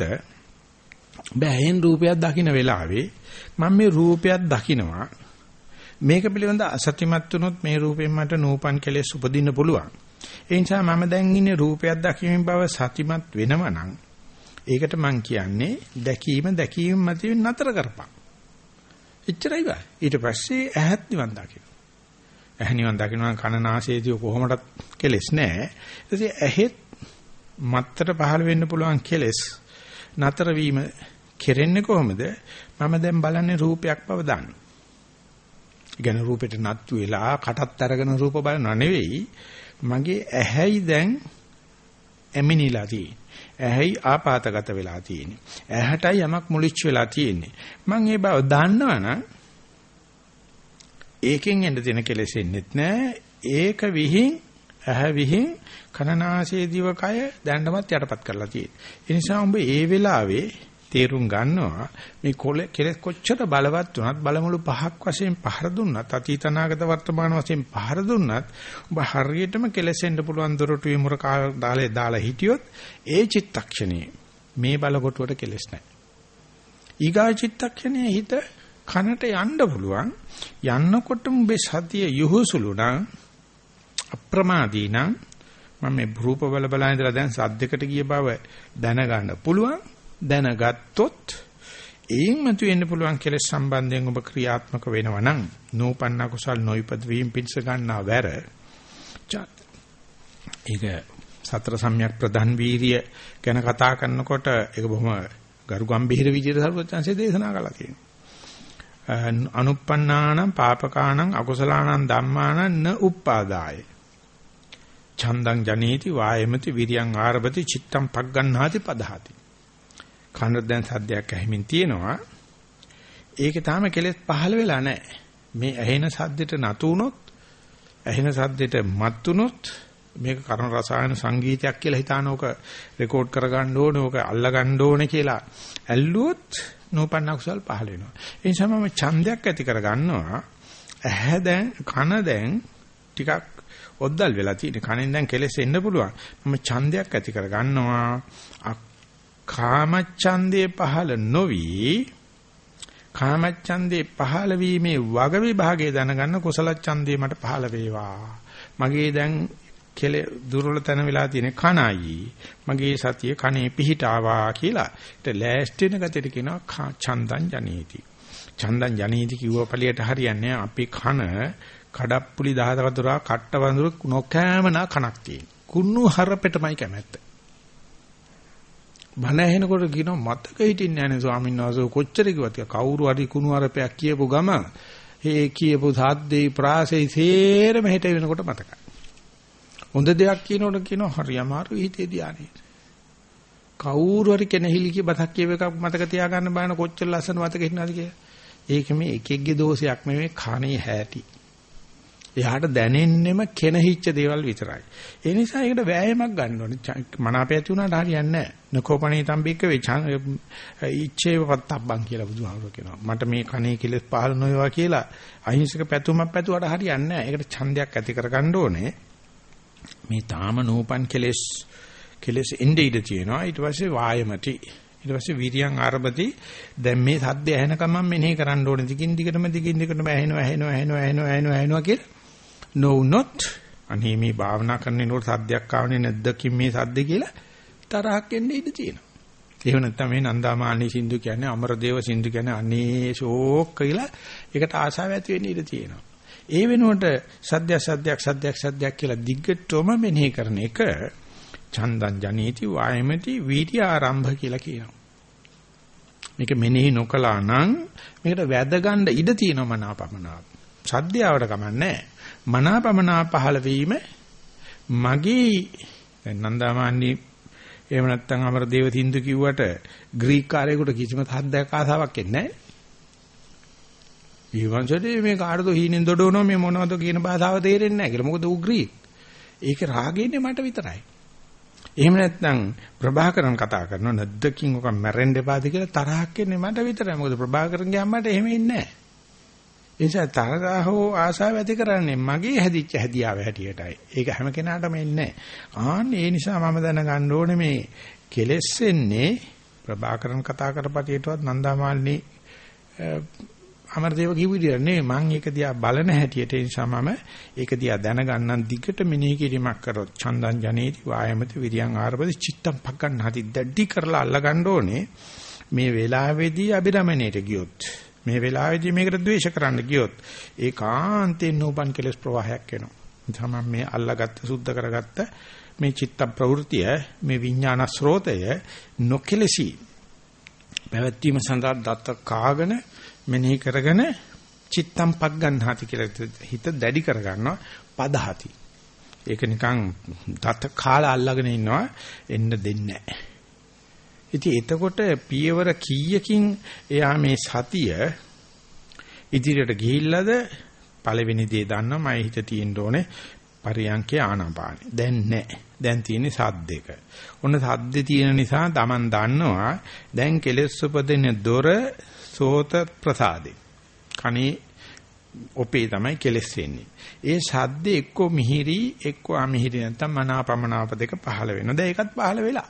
Speaker 1: බෑහෙන් රූපයක් දකින්න වෙලාවේ මම මේ රූපයක් දකිනවා මේක පිළිබඳ අසත්‍යමත් වුණොත් මේ රූපයෙන් මට නූපන් කෙලෙස් උපදින්න පුළුවන්. ඒ නිසා මම දැන් ඉන්නේ රූපයක් දකිමින් බව සතිමත් වෙනවා නම් ඒකට මං කියන්නේ දැකීම දැකීම මත නතර කරපන්. එච්චරයි බා. ඊට පස්සේ ඇහත් නිවන් දකින්න. ඇහ නිවන් දකින්න කන නාසයේදී කොහොමඩත් කෙලෙස් නැහැ. ඊට ඇහෙත් මත්තර පහළ වෙන්න පුළුවන් කෙලෙස් නතර වීම කෙරෙන්නේ කොහොමද? මම දැන් බලන්නේ රූපයක් බව දන්න. ඉගෙන රූපෙට නත්තු වෙලා කටත් අරගෙන රූප බලනව නෙවෙයි. මගේ ඇහැයි දැන් එමිනිලා තියෙන්නේ. ඇහැයි ආපాతගත වෙලා තියෙන්නේ. ඇහැටයි යමක් මුලිච්ච වෙලා තියෙන්නේ. මම ඒ බව දන්නවනම් ඒකෙන් එන්න දෙන කෙලෙසෙන්නෙත් නෑ. ඒක විහිං ඇහැ විහිං කනනාසයේ දිවකය දැන්නමත් යටපත් කරලා තියෙන්නේ. ඒ නිසා උඹ ඒ වෙලාවේ තේරුම් ගන්නවා. මේ කෙලෙස් කොච්චර බලවත් වුණත් බලමුළු පහක් වශයෙන් පහර දුන්නත් අතීතනාගත වර්තමාන වශයෙන් පහර දුන්නත් ඔබ හරියටම කෙලෙසෙන්න පුළුවන් දොරටු විමුර දාලේ දාලා හිටියොත් ඒ චිත්තක්ෂණේ මේ බලකොටුවට කෙලෙස් නැහැ. ඊගා චිත්තක්ෂණේ හිත කනට යන්න පුළුවන්. යන්නකොටම ඔබේ සතිය යහුසුලු නම් අප්‍රමාදී නම් මම මේ රූප බල බලා ඉඳලා දැන් සද්දකට ගිය බව දැනගන්න පුළුවන්. දැනගත්තොත් එයින් මතුවෙන්න පුළුවන් කෙලෙස් සම්බන්ධයෙන් ඔබ ක්‍රියාත්මක වෙනවා නම් නූපන්න කුසල් නොයිපද වීම පිණිස ගන්නා වැර ඒක සතර සම්‍යක් ප්‍රධාන වීරිය ගැන කතා කරනකොට ඒක බොහොම ගරු ගම්භීර විදිහට සරුවචන්සේ දේශනා කළා තියෙනවා. අනුප්පන්නානම් පාපකානම් අකුසලානම් ධම්මානම් න උප්පාදාය ඡන්දං ජනේති වායමති විරියං ආරභති චිත්තං පග්ගණ්හාති පදහති. කනට දැන් සද්දයක් ඇහිමින් තියෙනවා. ඒකේ තාම කෙලෙස් පහළ වෙලා නැහැ. මේ ඇහෙන සද්දෙට නතු වුනොත් ඇහෙන සද්දෙට මත් වුනොත් මේක කර්ණ රසායන සංගීතයක් කියලා හිතාන ඕක රෙකෝඩ් කරගන්න ඕනේ ඕක අල්ලගන්න ඕනේ කියලා ඇල්ලුවොත් නූපන්න කුසල් පහළ වෙනවා. ඒ නිසා මම ඡන්දයක් ඇති කරගන්නවා. ඇහැ දැන් කන දැන් ටිකක් ඔද්දල් වෙලා තියෙන. කනෙන් දැන් කෙලෙස් එන්න පුළුවන්. මම ඡන්දයක් ඇති කර ගන්නවා. කාමච්ඡන්දේ පහළ නොවි කාමච්ඡන්දේ පහළ වීමේ වග විභාගය දැනගන්න කුසල ඡන්දේ මට පහළ වේවා. මගේ දැන් කෙලෙ දුර්වල තැන වෙලා තියෙන කණයි. මගේ සතිය කනේ පිහිටාවා කියලා. ඒත් ලෑස්ති වෙන ගතියට කියනවා ඡන්දං ජනේති. ඡන්දං ජනේති කිව්ව පළියට හරියන්නේ අපි කන කඩප්පුලි දහස වතුරා කට්ට වඳුරු නොකෑමනා කණක් තියෙන. කුණු හරපෙටමයි කැමැත්ත. බණ ඇහෙනකොට කියනවා මතක හිටින්නේ නැහැ නේ ස්වාමීන් වහන්සේ කොච්චර කිව්වත් කවුරු හරි කුණු හරපයක් කියපු ගම ඒ කියපු සාද්දේ ප්‍රාසෙයි සේරම හිට වෙනකොට මතකයි. හොඳ දෙයක් කියනකොට කියනවා හරි අමාරු හිතේ ධානයේ. කවුරු හරි කෙනෙහිලි කිය බතක් කියව එකක් මතක තියාගන්න බෑන කොච්චර ලස්සන මතක හිටිනවද කියලා. ඒක මේ එක එකගේ දෝෂයක් නෙමෙයි කණේ හැටි. එයාට දැනෙන්නෙම කෙනහිච්ච දේවල් විතරයි. ඒ නිසා ඒකට වෑයමක් ගන්න ඕනේ. මනාපය ඇති වුණාට හරියන්නේ නැහැ. නකෝපණී තම්බික්ක වේ ඉච්ඡේව පත්තබ්බන් කියලා බුදුහාමුදුරුවෝ කියනවා. මට මේ කණේ කෙලස් පහළ නොවේවා කියලා අහිංසක පැතුමක් පැතුවට හරියන්නේ නැහැ. ඒකට ඡන්දයක් ඇති කරගන්න ඕනේ. මේ තාම නූපන් කෙලස් කෙලස් එnde ඉඳ තියෙනවා. ඊට පස්සේ වායමති ඊට පස්සේ විරියන් ආරම්භති දැන් මේ සද්ද ඇහෙනකම් මම මෙනෙහි කරන්න ඕනේ දිගින් දිගටම දිගින් දිගටම ඇහෙනවා ඇහෙනවා ඇහෙනවා ඇහෙනවා ඇහෙනවා ඇහෙනවා කියලා නොවුනොත් අනේ මේ භාවනා කරනකොට සද්දයක් ආවනේ නැද්ද කිම් මේ සද්ද කියලා තරහක් එන්නේ ඉඳ තියෙනවා. එහෙම නැත්නම් මේ නන්දාමාලී සින්දු කියන්නේ අමරදේව සින්දු කියන්නේ අනේ ශෝක් කියලා ඒකට ආසාව ඇති වෙන්න ඉඩ තියෙනවා. ඒ වෙනුවට සද්දයක් සද්දයක් සද්දයක් සද්දයක් කියලා දිග්ගටම මෙනෙහි කරන එක චන්දං ජනීති වායමති වීර්ය ආරම්භ කියලා කියනවා. මේක මෙනෙහි නොකලා නම් මේකට වැද ගන්න ඉඩ තියෙනවා මනාපමනාප. සද්දයාවට කමන්නේ නැහැ. මනාපමනා පහළ වීම මගේ දැන් නන්දාමාන්නි එහෙම නැත්නම් අමරදේව සින්දු කිව්වට ග්‍රීක කාරයෙකුට කිසිම හද්දයක් ආසාවක් එන්නේ නැහැ. ඊවංශදී මේ කාටද හීනෙන් දොඩවනෝ මේ මොනවද කියන භාෂාව තේරෙන්නේ නැහැ කියලා. මොකද ඌ ග්‍රීක. ඒක රාගයනේ මට විතරයි. එහෙම නැත්නම් ප්‍රභාකරන් කතා කරනවා නැද්දකින් ඔක මැරෙන්න එපාද කියලා තරහක් එන්නේ මට විතරයි. මොකද ප්‍රභාකරන්ගේ අම්මට එහෙම ඉන්නේ නැහැ. ඒ නිසා තරහා හෝ ආසාව ඇති කරන්නේ මගේ හැදිච්ච හැදියාව හැටියටයි. ඒක හැම කෙනාටම එන්නේ නැහැ. ආන්න ඒ නිසා මම දැනගන්න ඕනේ මේ කෙලෙස් එන්නේ ප්‍රභාකරන් කතා කරපටියටවත් නන්දාමාලිනී අමරදේව කිව්ව විදිහට නෙවෙයි. මම ඒක දිහා බලන හැටියට ඒ නිසා මම ඒක දිහා දැනගන්නම්. දිගට මෙනෙහි කිරීමක් කරොත් චන්දං ජනේති වායමති විරියං ආරබති චිත්තම් පග්ගන්න හති දැඩි කරලා අල්ලගන්න ඕනේ. මේ වෙලාවේදී අබිරමණයට ගියොත්. මේ වෙලාවේදී මේකට ද්වේෂ කරන්න ගියොත් ඒකාන්තයෙන් නෝපන් කෙලස් ප්‍රවාහයක් වෙනවා. නිසා මම මේ අල්ලගත්ත සුද්ධ කරගත්ත මේ චිත්ත ප්‍රවෘතිය මේ විඥාන ස්රෝතය නොකෙලසි පැවැත්වීම සඳහා දත්ත කාගෙන මෙනෙහි කරගෙන චිත්තම් පග්ගන්හාති කියලා හිත දැඩි කරගන්නවා පදහති. ඒක නිකන් දත කාලා අල්ලගෙන ඉන්නවා එන්න දෙන්නේ නැහැ. ඉතින් එතකොට පියවර කීයකින් එයා මේ සතිය ඉදිරියට ගිහිල්ලාද පළවෙනි දේ දන්නවා මම හිත තියෙන්න ඕනේ පරියන්කේ ආනාපානෙ. දැන් නැහැ. දැන් තියෙන්නේ සද්දෙක. ඔන්න සද්දේ තියෙන නිසා Taman දන්නවා දැන් කෙලෙස් උපදින දොර සෝත ප්‍රසාදේ. කනේ ඔපේ තමයි කෙලස් වෙන්නේ. ඒ ශබ්ද එක්ක මිහිරි එක්ක අමිහිරි නැත්නම් මනාපමනාප දෙක පහළ වෙනවා. දැන් ඒකත් පහළ වෙලා.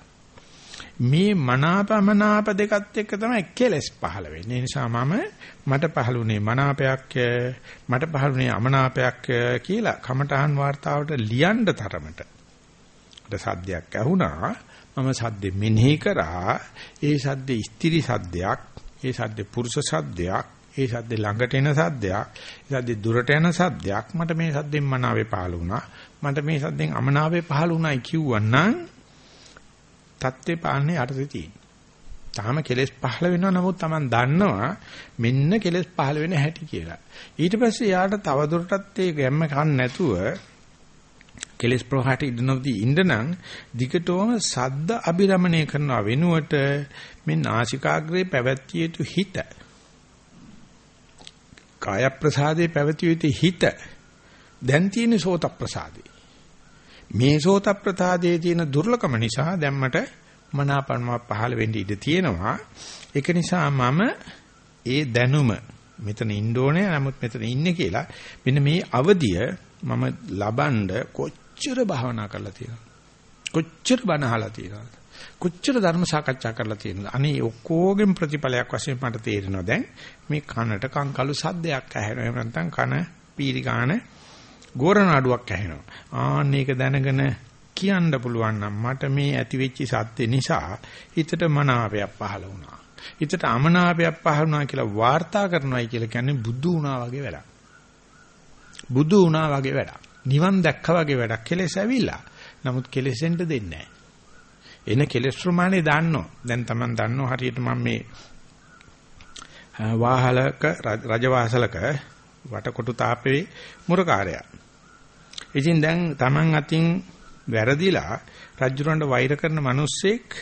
Speaker 1: මේ මනාපමනාප දෙකත් එක්ක තමයි කෙලස් පහළ වෙන්නේ. නිසා මම මට පහළුනේ මනාපයක් මට පහළුනේ අමනාපයක් කියලා කමඨහන් වார்த்தාවට ලියන්න තරමට. අර සද්දයක් ඇහුණා. මම සද්දෙ මෙනෙහි කරා. ඒ සද්දෙ ස්ත්‍රි සද්දයක්, ඒ සද්දෙ පුරුෂ සද්දයක්, ඒ සද්දේ ළඟට එන සද්දයක්, ඒ සද්දේ දුරට යන සද්දයක් මට මේ සද්දෙන් මනාවේ පහළ වුණා. මට මේ සද්දෙන් අමනාවේ පහළ වුණායි කිව්වනම් தත්ත්වේ පාන්නේ යටතේ තියෙනවා. තාම කෙලෙස් පහළ වෙනවා නමුත් Taman දන්නවා මෙන්න කෙලෙස් පහළ වෙන හැටි කියලා. ඊට පස්සේ යාට තවදුරටත් ඒ ගැම්ම කන්න නැතුව කෙලෙස් ප්‍රවාහයට ඉඳ නොදී ඉඳනං දිගටම සද්ද අබිරමණය කරනවා වෙනුවට මේ නාසිකාග්‍රේ පැවැත්විය යුතු හිත කාය ප්‍රසාදේ පැවැත්විය යුතු හිත දැන් තියෙන සෝත ප්‍රසාදේ මේ සෝත ප්‍රසාදයේ තියෙන දුර්ලකම නිසා දැම්මට මනාපන්ම පහළ වෙන්න ඉඩ තියෙනවා ඒක නිසා මම ඒ දැනුම මෙතන ඉන්න ඕනේ නමුත් මෙතන ඉන්නේ කියලා මෙන්න මේ අවදිය මම ලබනද කොච්චර භාවනා කරලා තියෙනවද කොච්චර බණ අහලා තියෙනවද කොච්චර ධර්ම සාකච්ඡා කරලා තියෙනවද? අනේ ඔක්කොගෙම ප්‍රතිඵලයක් වශයෙන් මට තේරෙනවා දැන් මේ කනට කංකලු සද්දයක් ඇහෙනවා. එහෙම නැත්නම් කන පීරි ගාන ගෝරනාඩුවක් ඇහෙනවා. ආන්න ඒක දැනගෙන කියන්න පුළුවන් නම් මට මේ ඇති වෙච්ච සද්ද නිසා හිතට මනාපයක් පහළ වුණා. හිතට අමනාපයක් පහළ වුණා කියලා වාර්තා කරනවායි කියලා කියන්නේ බුදු වුණා වගේ වැඩක්. බුදු වුණා වගේ වැඩක්. නිවන් දැක්කා වගේ වැඩක්. කෙලෙස් ඇවිල්ලා. නමුත් කෙලෙසෙන්ට දෙන්නේ නැහැ. එන කෙලෙස් ප්‍රමාණය දාන්නෝ. දැන් Taman දන්නෝ හරියට මම මේ වාහලක රජවාසලක වටකොටු තාපේ මුරකාරයා. ඉතින් දැන් Taman අතින් වැරදිලා රජුරන්ට වෛර කරන මිනිස්සෙක්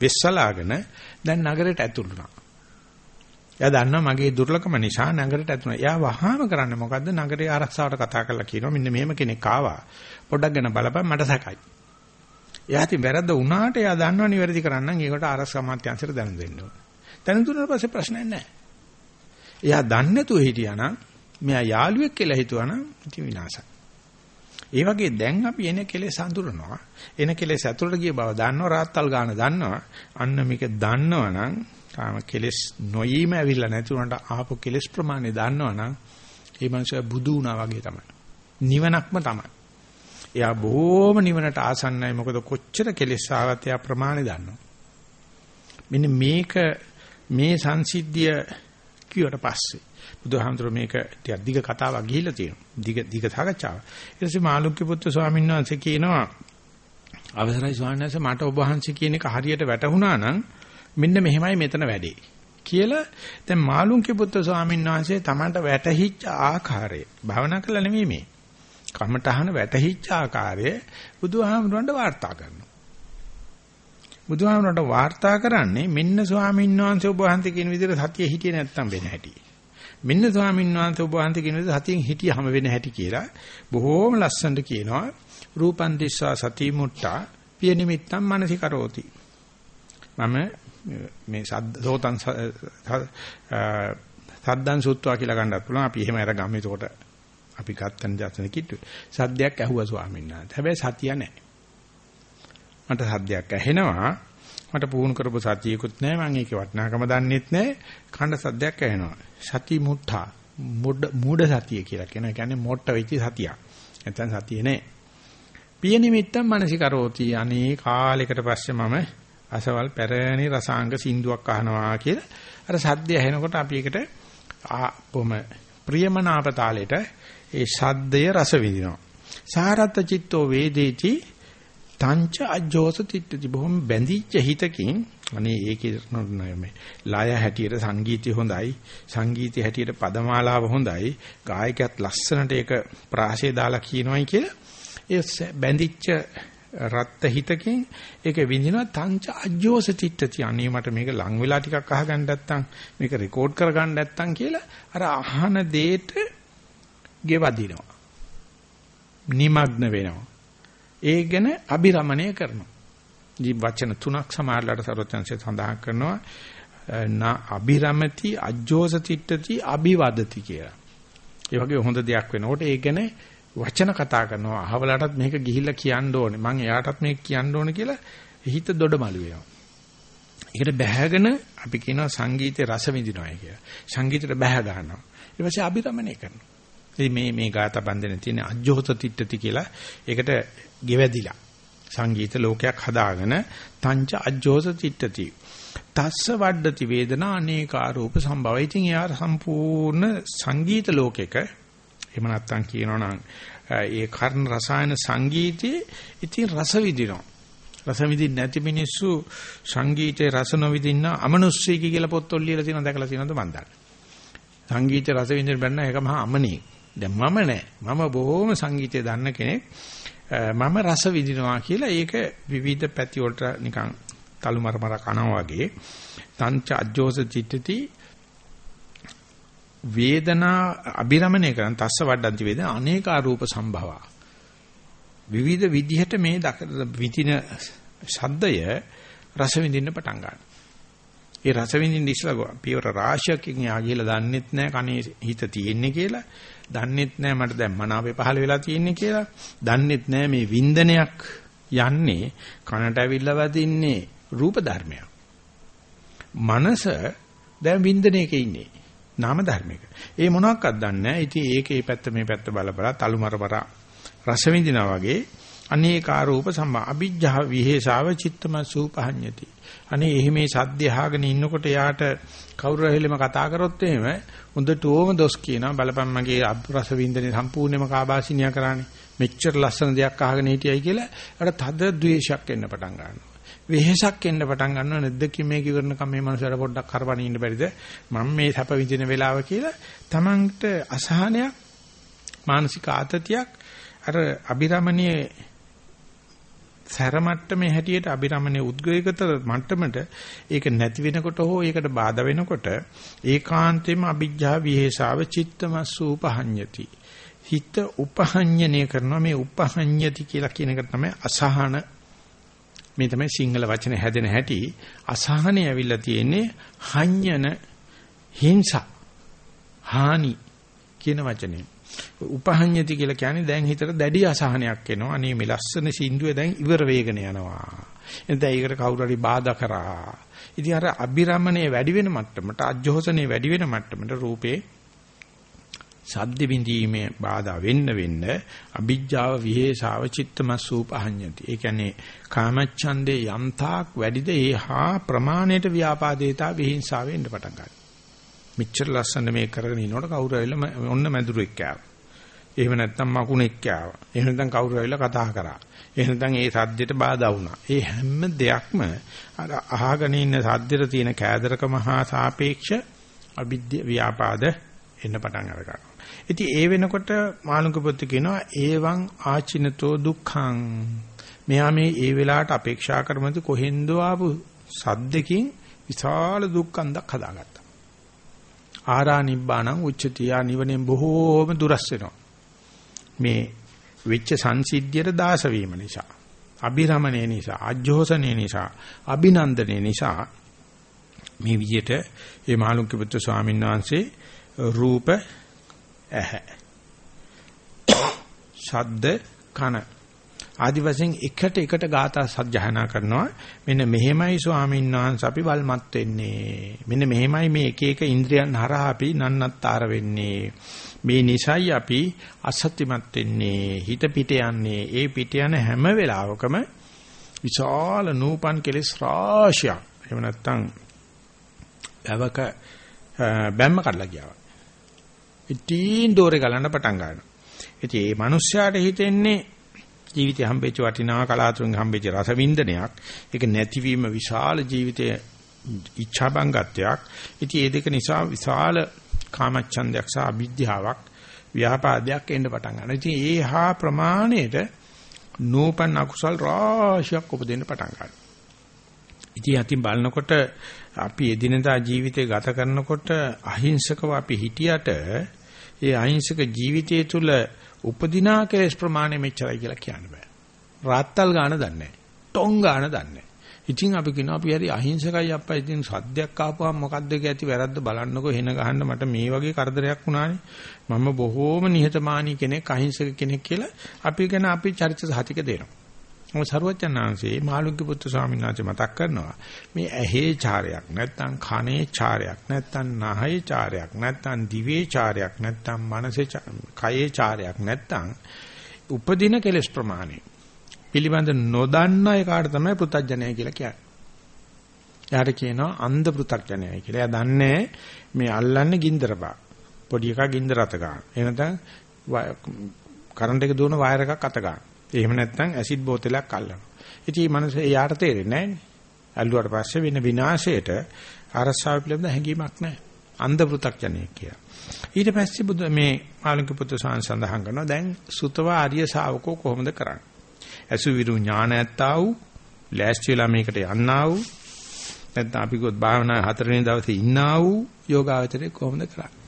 Speaker 1: වෙස්සලාගෙන දැන් නගරයට ඇතුළු වුණා. එයා දන්නවා මගේ දුර්ලභම නිසා නගරයට ඇතුළු වුණා. එයා වහාම කරන්නේ මොකද්ද? නගරේ ආරක්ෂාවට කතා කරලා කියනවා මෙන්න මෙහෙම කෙනෙක් ආවා. පොඩ්ඩක් ගැන බලපන් මට සැකයි. එයා ඉතින් වැරද්ද වුණාට එයා දන්නවා නිවැරදි කරන්න ඒකට ආරක්ෂා මාත්‍යංශයට දැන දෙන්න ඕනේ. දැන දුන්නාට පස්සේ ප්‍රශ්නයක් නැහැ. එයා දන්නේ නැතුව හිටියානම් මෙයා යාළුවෙක් කියලා හිතුවානම් ඉතින් විනාශයි. ඒ වගේ දැන් අපි එන කෙලෙස් අඳුරනවා. එන කෙලෙස් ඇතුළට ගිය බව දන්නවා රාත්තල් ගාන දන්නවා. අන්න මේක දන්නවනම් තාම කෙලෙස් නොයීම ඇවිල්ලා නැති උනට ආපු කෙලෙස් ප්‍රමාණය දන්නවනම් ඒ මනුස්සයා බුදු වුණා වගේ තමයි. නිවනක්ම තමයි. එයා බොහොම නිවනට ආසන්නයි මොකද කොච්චර කෙලෙස් ආවත් එයා ප්‍රමාණය දන්නවා. මෙන්න මේක මේ සංසිද්ධිය කිව්වට පස්සේ බුදුහාමුදුරුවෝ මේක ටිකක් දිග කතාවක් ගිහිල්ලා තියෙනවා. දිග දිග සාකච්ඡාවක්. ඊට පස්සේ මාළුක්‍ය පුත්තු ස්වාමීන් වහන්සේ කියනවා අවසරයි ස්වාමීන් වහන්සේ මට ඔබ වහන්සේ කියන එක හරියට වැටහුණා නම් මෙන්න මෙහෙමයි මෙතන වැඩේ. කියලා දැන් මාළුක්‍ය පුත්තු ස්වාමීන් වහන්සේ Tamanට වැටහිච්ච ආකාරය භාවනා කළා නෙමෙයි මේ. කමඨහන වැටහිච්ච ආකාරය බුදුහාමුදුරන්ට වාර්තා කරනවා. බුදුහාමුදුරන්ට වාර්තා කරන්නේ මෙන්න ස්වාමීන් වහන්සේ ඔබ වහන්සේ කියන විදිහට සතිය හිටියේ නැත්තම් වෙන හැටි. මෙන්න ස්වාමීන් වහන්සේ ඔබ වහන්සේ කියන විදිහට සතියෙන් හිටියම වෙන හැටි කියලා බොහෝම ලස්සනට කියනවා. රූපන් දිස්සා සති මුට්ටා පිය නිමිත්තම් මනසිකරෝති. මම මේ සෝතන් සද්දන් සුත්වා කියලා ගන්නත් පුළුවන්. අපි එහෙම අරගමු. එතකොට අපි ගත්තන දර්ශන කිට්ටු. සද්දයක් ඇහුවා ස්වාමීන් වහන්සේ. හැබැයි සතිය නැහැ. මට සද්දයක් ඇහෙනවා. මට පුහුණු කරපු සතියකුත් නැහැ. මම ඒකේ වටිනාකම දන්නෙත් නැහැ. කණ්ඩ සද්දයක් ඇහෙනවා. සති මුත්තා මුඩ මූඩ සතිය කියලා කියන. ඒ කියන්නේ මොට්ට වෙච්ච සතියක්. නැත්නම් සතිය නෑ. පිය නිමිත්තම් මනසිකරෝති. අනේ කාලයකට පස්සේ මම අසවල් පැරණි රසාංග සින්දුවක් අහනවා කියලා අර සද්දය ඇහෙනකොට අපි ඒකට ආපොම ප්‍රියමනාප තාලෙට ඒ සද්දය රස විඳිනවා. සාරත් චිත්තෝ වේදේති තංච අජෝස තිට්ඨති බොහොම බැඳිච්ච හිතකින් අනේ ඒකේ මේ. ලය හැටියට සංගීතය හොඳයි. සංගීතය හැටියට පදමාලාව හොඳයි. ගායකයාත් ලස්සනට ඒක ප්‍රාශය දාලා කියනවායි කියලා. ඒ බැඳිච්ච රත්ත හිතකින් ඒක විඳිනවා. තංච අජෝස තිට්ඨති අනේ මට මේක ලං වෙලා ටිකක් අහගන්න නැත්තම් මේක රෙකෝඩ් කරගන්න නැත්තම් කියලා අර අහන දෙයට ගෙවදිනවා. නිමග්න වෙනවා. ඒ ගැන අබිරමණය කරනවා. ඉතින් වචන තුනක් සමාහලට සරෝජන්සේ සඳහන් කරනවා නා අබිරමති අජ්ජෝස තිට්ඨති අභිවදති කියලා. ඒ වගේ හොඳ දෙයක් වෙනකොට ඒ ගැන වචන කතා කරනවා. අහවලටත් මේක ගිහිල්ලා කියන්න ඕනේ. මං එයාටත් මේක කියන්න ඕනේ කියලා හිත දොඩමළු වෙනවා. ඒකට බැහැගෙන අපි කියනවා සංගීතයේ රස විඳිනවායි කියලා. සංගීතයට බැහැ ගන්නවා. ඊට පස්සේ අභිරමණය කරනවා. ඉතින් මේ මේ ගාථා බන්ධනේ තියෙන අජ්ජෝත තිට්ඨති කියලා ඒකට ගෙවැදිලා සංගීත ලෝකයක් හදාගෙන තංච අජ්ජෝස චිත්තති තස්ස වඩති වේදනා අනේකාරූප සම්භව. ඉතින් එයා සම්පූර්ණ සංගීත ලෝකෙක එහෙම නැත්නම් කියනවනම් ඒ කර්ණ රසායන සංගීතයේ ඉතින් රස විඳිනවා. රස විඳින්න නැති මිනිස්සු සංගීතේ රස නොවිඳින්න අමනුෂ්‍යයි කියලා පොත්වල ලියලා තියෙනවා දැකලා තියෙනවද මන් දන්නේ. සංගීතේ රස විඳින්න බැන්න ඒක මහා අමනේ. දැන් මම නෑ. මම බොහොම සංගීතය දන්න කෙනෙක්. මම රස විඳිනවා කියලා ඒක විවිධ පැති වලට නිකන් තලු මරමර කනවා වගේ තංච අජ්ජෝස චිත්තති වේදනා අබිරමණය කරන් තස්ස වඩන්ති වේදනා අනේක රූප සම්භවා විවිධ විදිහට මේ විඳින ශබ්දය රස විඳින්න පටන් ගන්නවා. ඒ රස විඳින්න ඉස්සලා පියවර රාශියකින් යා කියලා දන්නෙත් නැහැ කනේ හිත තියෙන්නේ කියලා. දන්නෙත් නෑ මට දැන් මනාවේ පහළ වෙලා තියෙන්නේ කියලා. දන්නෙත් නෑ මේ වින්දනයක් යන්නේ කනට ඇවිල්ලා වදින්නේ රූප ධර්මයක්. මනස දැන් වින්දනයක ඉන්නේ. නාම ධර්මයක. ඒ මොනවාක්වත් දන්නේ නෑ. ඉතින් ඒකේ පැත්ත මේ පැත්ත බල බල තලුමරමර රස විඳිනා වගේ අනේකාරූප සම්මා අ비ජ්ජා විහෙසාව චිත්තම සූපහඤ්ඤති. අනේ එහෙම මේ සද්ද අහගෙන ඉන්නකොට යාට කවුරු රැහිලෙම කතා කරොත් එහෙම හොඳටම දොස් කියනවා බලපන් මගේ අබ්රස වින්දනේ සම්පූර්ණයෙන්ම කාබාසිනියා කරානේ. මෙච්චර ලස්සන දෙයක් අහගෙන හිටියයි කියලා අර තද ද්වේෂයක් එන්න පටන් ගන්නවා. වෙහෙසක් එන්න පටන් ගන්නවා නැද්ද කිමේ කිවරනකම් මේ මනුස්සයර පොඩ්ඩක් කරපණ ඉන්න බැරිද මම මේ සැප විඳින වෙලාව කියලා තමන්ට අසහනයක් මානසික ආතතියක් අර අබිරමණීය සැර මට්ටමේ හැටියට අබිරමණයේ උද්ග්‍රේකතර මට්ටමට ඒක නැති වෙනකොට හෝ ඒකට බාධා වෙනකොට ඒකාන්තයෙන්ම අ비ජ්ජා විහෙසාව චිත්තමස්සූපහඤ්ඤති හිත උපහඤ්ඤණය කරනවා. මේ උපහඤ්ඤති කියලා කියන එක තමයි අසහන. මේ තමයි සිංහල වචන හැදෙන හැටි. අසහනේ ඇවිල්ලා තියෙන්නේ හඤ්ඤන හිංසා හානි කියන වචනේ. උපහඤ්ඤති කියලා කියන්නේ දැන් හිතට දැඩි අසහනයක් එනවා. අනේ මේ ලස්සන සින්දුවේ දැන් ඉවර වේගන යනවා. එතෙන් ඒකට කවුරු හරි බාධා කරා. ඉතින් අර අබිරමණය වැඩි වෙන මට්ටමට අජෝසනේ වැඩි වෙන මට්ටමට රූපේ සද්ද විඳීමේ බාධා වෙන්න වෙන්න අ비ජ්ජාව විහෙසාව චිත්තමස්සූපහඤ්ඤති. ඒ කියන්නේ කාමච්ඡන්දේ යම්තාක් වැඩිද ඒහා ප්‍රමාණයට ව්‍යාපාදේතා විහිංසාව වෙන්න පටන් ගන්නවා. මෙච්චර ලස්සන මේ කරගෙන ඉනකොට කවුරු ඇවිල්ලා ඔන්න මැදුරෙක් කෑවා. එහෙම නැත්නම් මකුණෙක් කෑවා. එහෙම නැත්නම් කවුරු ඇවිල්ලා කතා කරා. එහෙම නැත්නම් ඒ සද්දෙට බාධා වුණා. ඒ හැම දෙයක්ම අර අහගෙන ඉන්න සද්දෙට තියෙන කෑදරකම හා සාපේක්ෂ අවිද්‍ය ව්‍යාපාද එන්න පටන් අරගන්නවා. ඉතින් ඒ වෙනකොට මානුක පුත් කියනවා ඒවං ආචිනතෝ දුක්ඛං. මෙහා මේ ඒ වෙලාවට අපේක්ෂා කරමුද කොහෙන්දෝ ආපු සද්දකින් විශාල දුක්ඛන්දක් හදාගත්තා. ආරා නිබ්බාණං උච්චති. යා නිවනෙන් බොහෝම දුරස් වෙනවා. මේ වෙච්ච සංසිද්ධියට දාස වීම නිසා, අභිරමණය නිසා, අජ්ජෝසනේ නිසා, අභිනන්දනේ නිසා මේ විදිහට මේ මහලුක්ක පුත්‍ර ස්වාමීන් වහන්සේ රූප ඇහැ ශබ්ද කන ආදි වශයෙන් එකට එකට ગાථා සජ්ජහනා කරනවා. මෙන්න මෙහෙමයි ස්වාමීන් වහන්සේ අපි වල්මත් වෙන්නේ. මෙන්න මෙහෙමයි මේ එක එක ඉන්ද්‍රියන් හරහා අපි නන්නත්තර වෙන්නේ. මේ නිසයි අපි අසත්‍යමත් වෙන්නේ. හිත පිට යන්නේ. ඒ පිට යන හැම වෙලාවකම විශාල නූපන් කෙලස් රාශියක්. එහෙම නැත්නම් බවක බැම්ම කඩලා ගියා. ඉතින් දෝරේ ගලන්න පටන් ගන්නවා. ඉතින් මේ මිනිස්යාට හිතෙන්නේ ජීවිතය හම්බෙච්ච වටිනා කලාතුරකින් හම්බෙච්ච රසවින්දනයක්. ඒක නැතිවීම විශාල ජීවිතයේ ඉච්ඡාබංගත්වයක්. ඉතින් මේ දෙක නිසා විශාල කාමච්ඡන්දයක් සහ අවිද්‍යාවක් ව්‍යාපාදයක් එන්න පටන් ගන්නවා. ඉතින් ඒ හා ප්‍රමාණයට නූපන් අකුසල් රාශියක් උපදින්න පටන් ගන්නවා. ඉතින් අතින් බලනකොට අපි එදිනදා ජීවිතය ගත කරනකොට අහිංසකව අපි හිටියට ඒ අහිංසක ජීවිතය තුළ උපදිනා කෙලස් ප්‍රමාණය මෙච්චරයි කියලා කියන්න බෑ. රාත්තල් ගාන දන්නේ නැහැ. ටොං ගාන දන්නේ නැහැ. ඉතින් අපි කියනවා අපි හරි අහිංසකයි අප්පා ඉතින් සද්දයක් ආපුවම මොකද්ද ඇති වැරද්ද බලන්නකෝ හෙන ගහන්න මට මේ වගේ කරදරයක් වුණානේ මම බොහෝම නිහතමානී කෙනෙක් අහිංසක කෙනෙක් කියලා අපි ගැන අපි චරිත සහතික දෙනවා මොකද සරුවචනාංශේ මාළුක්‍ය පුත්තු ස්වාමීන් වහන්සේ මතක් කරනවා මේ ඇහි චාරයක් නැත්නම් කනේ චාරයක් නැත්නම් නහයේ චාරයක් නැත්නම් දිවේ චාරයක් නැත්නම් මනසේ කයේ චාරයක් නැත්නම් උපදින කෙලස් ප්‍රමාණය පිළිබඳ නොදන්න එකාට තමයි පෘථග්ජනය කියලා කියන්නේ. එයාට කියනවා අන්ධ පෘථග්ජනයයි කියලා. එයා දන්නේ මේ අල්ලන්නේ ගින්දර බා. පොඩි එකා ගින්දර අත ගන්න. එහෙම නැත්නම් කරන්ට් එක දුවන වයර් එකක් අත ගන්න. එහෙම නැත්නම් ඇසිඩ් බෝතලයක් අල්ලනවා. ඉතින් මේ මනස එයාට තේරෙන්නේ නැහැ. ඇල්ලුවාට පස්සේ වෙන විනාශයට අරසාව පිළිබඳ හැඟීමක් නැහැ. අන්ධ පෘථග්ජනයෙක් කියලා. ඊට පස්සේ බුදු මේ ආලංක පුත්‍ර සාන් සඳහන් කරනවා දැන් සුතව ආර්ය ශාවකෝ කොහොමද කරන්නේ? අසු විරු ඥාන ඇත්තා වූ ලෑස්ති වෙලා මේකට යන්නා වූ නැත්නම් අපි ගොත් භාවනා හතරවෙනි දවසේ ඉන්නා වූ යෝගාවචරේ කොහොමද කරන්නේ?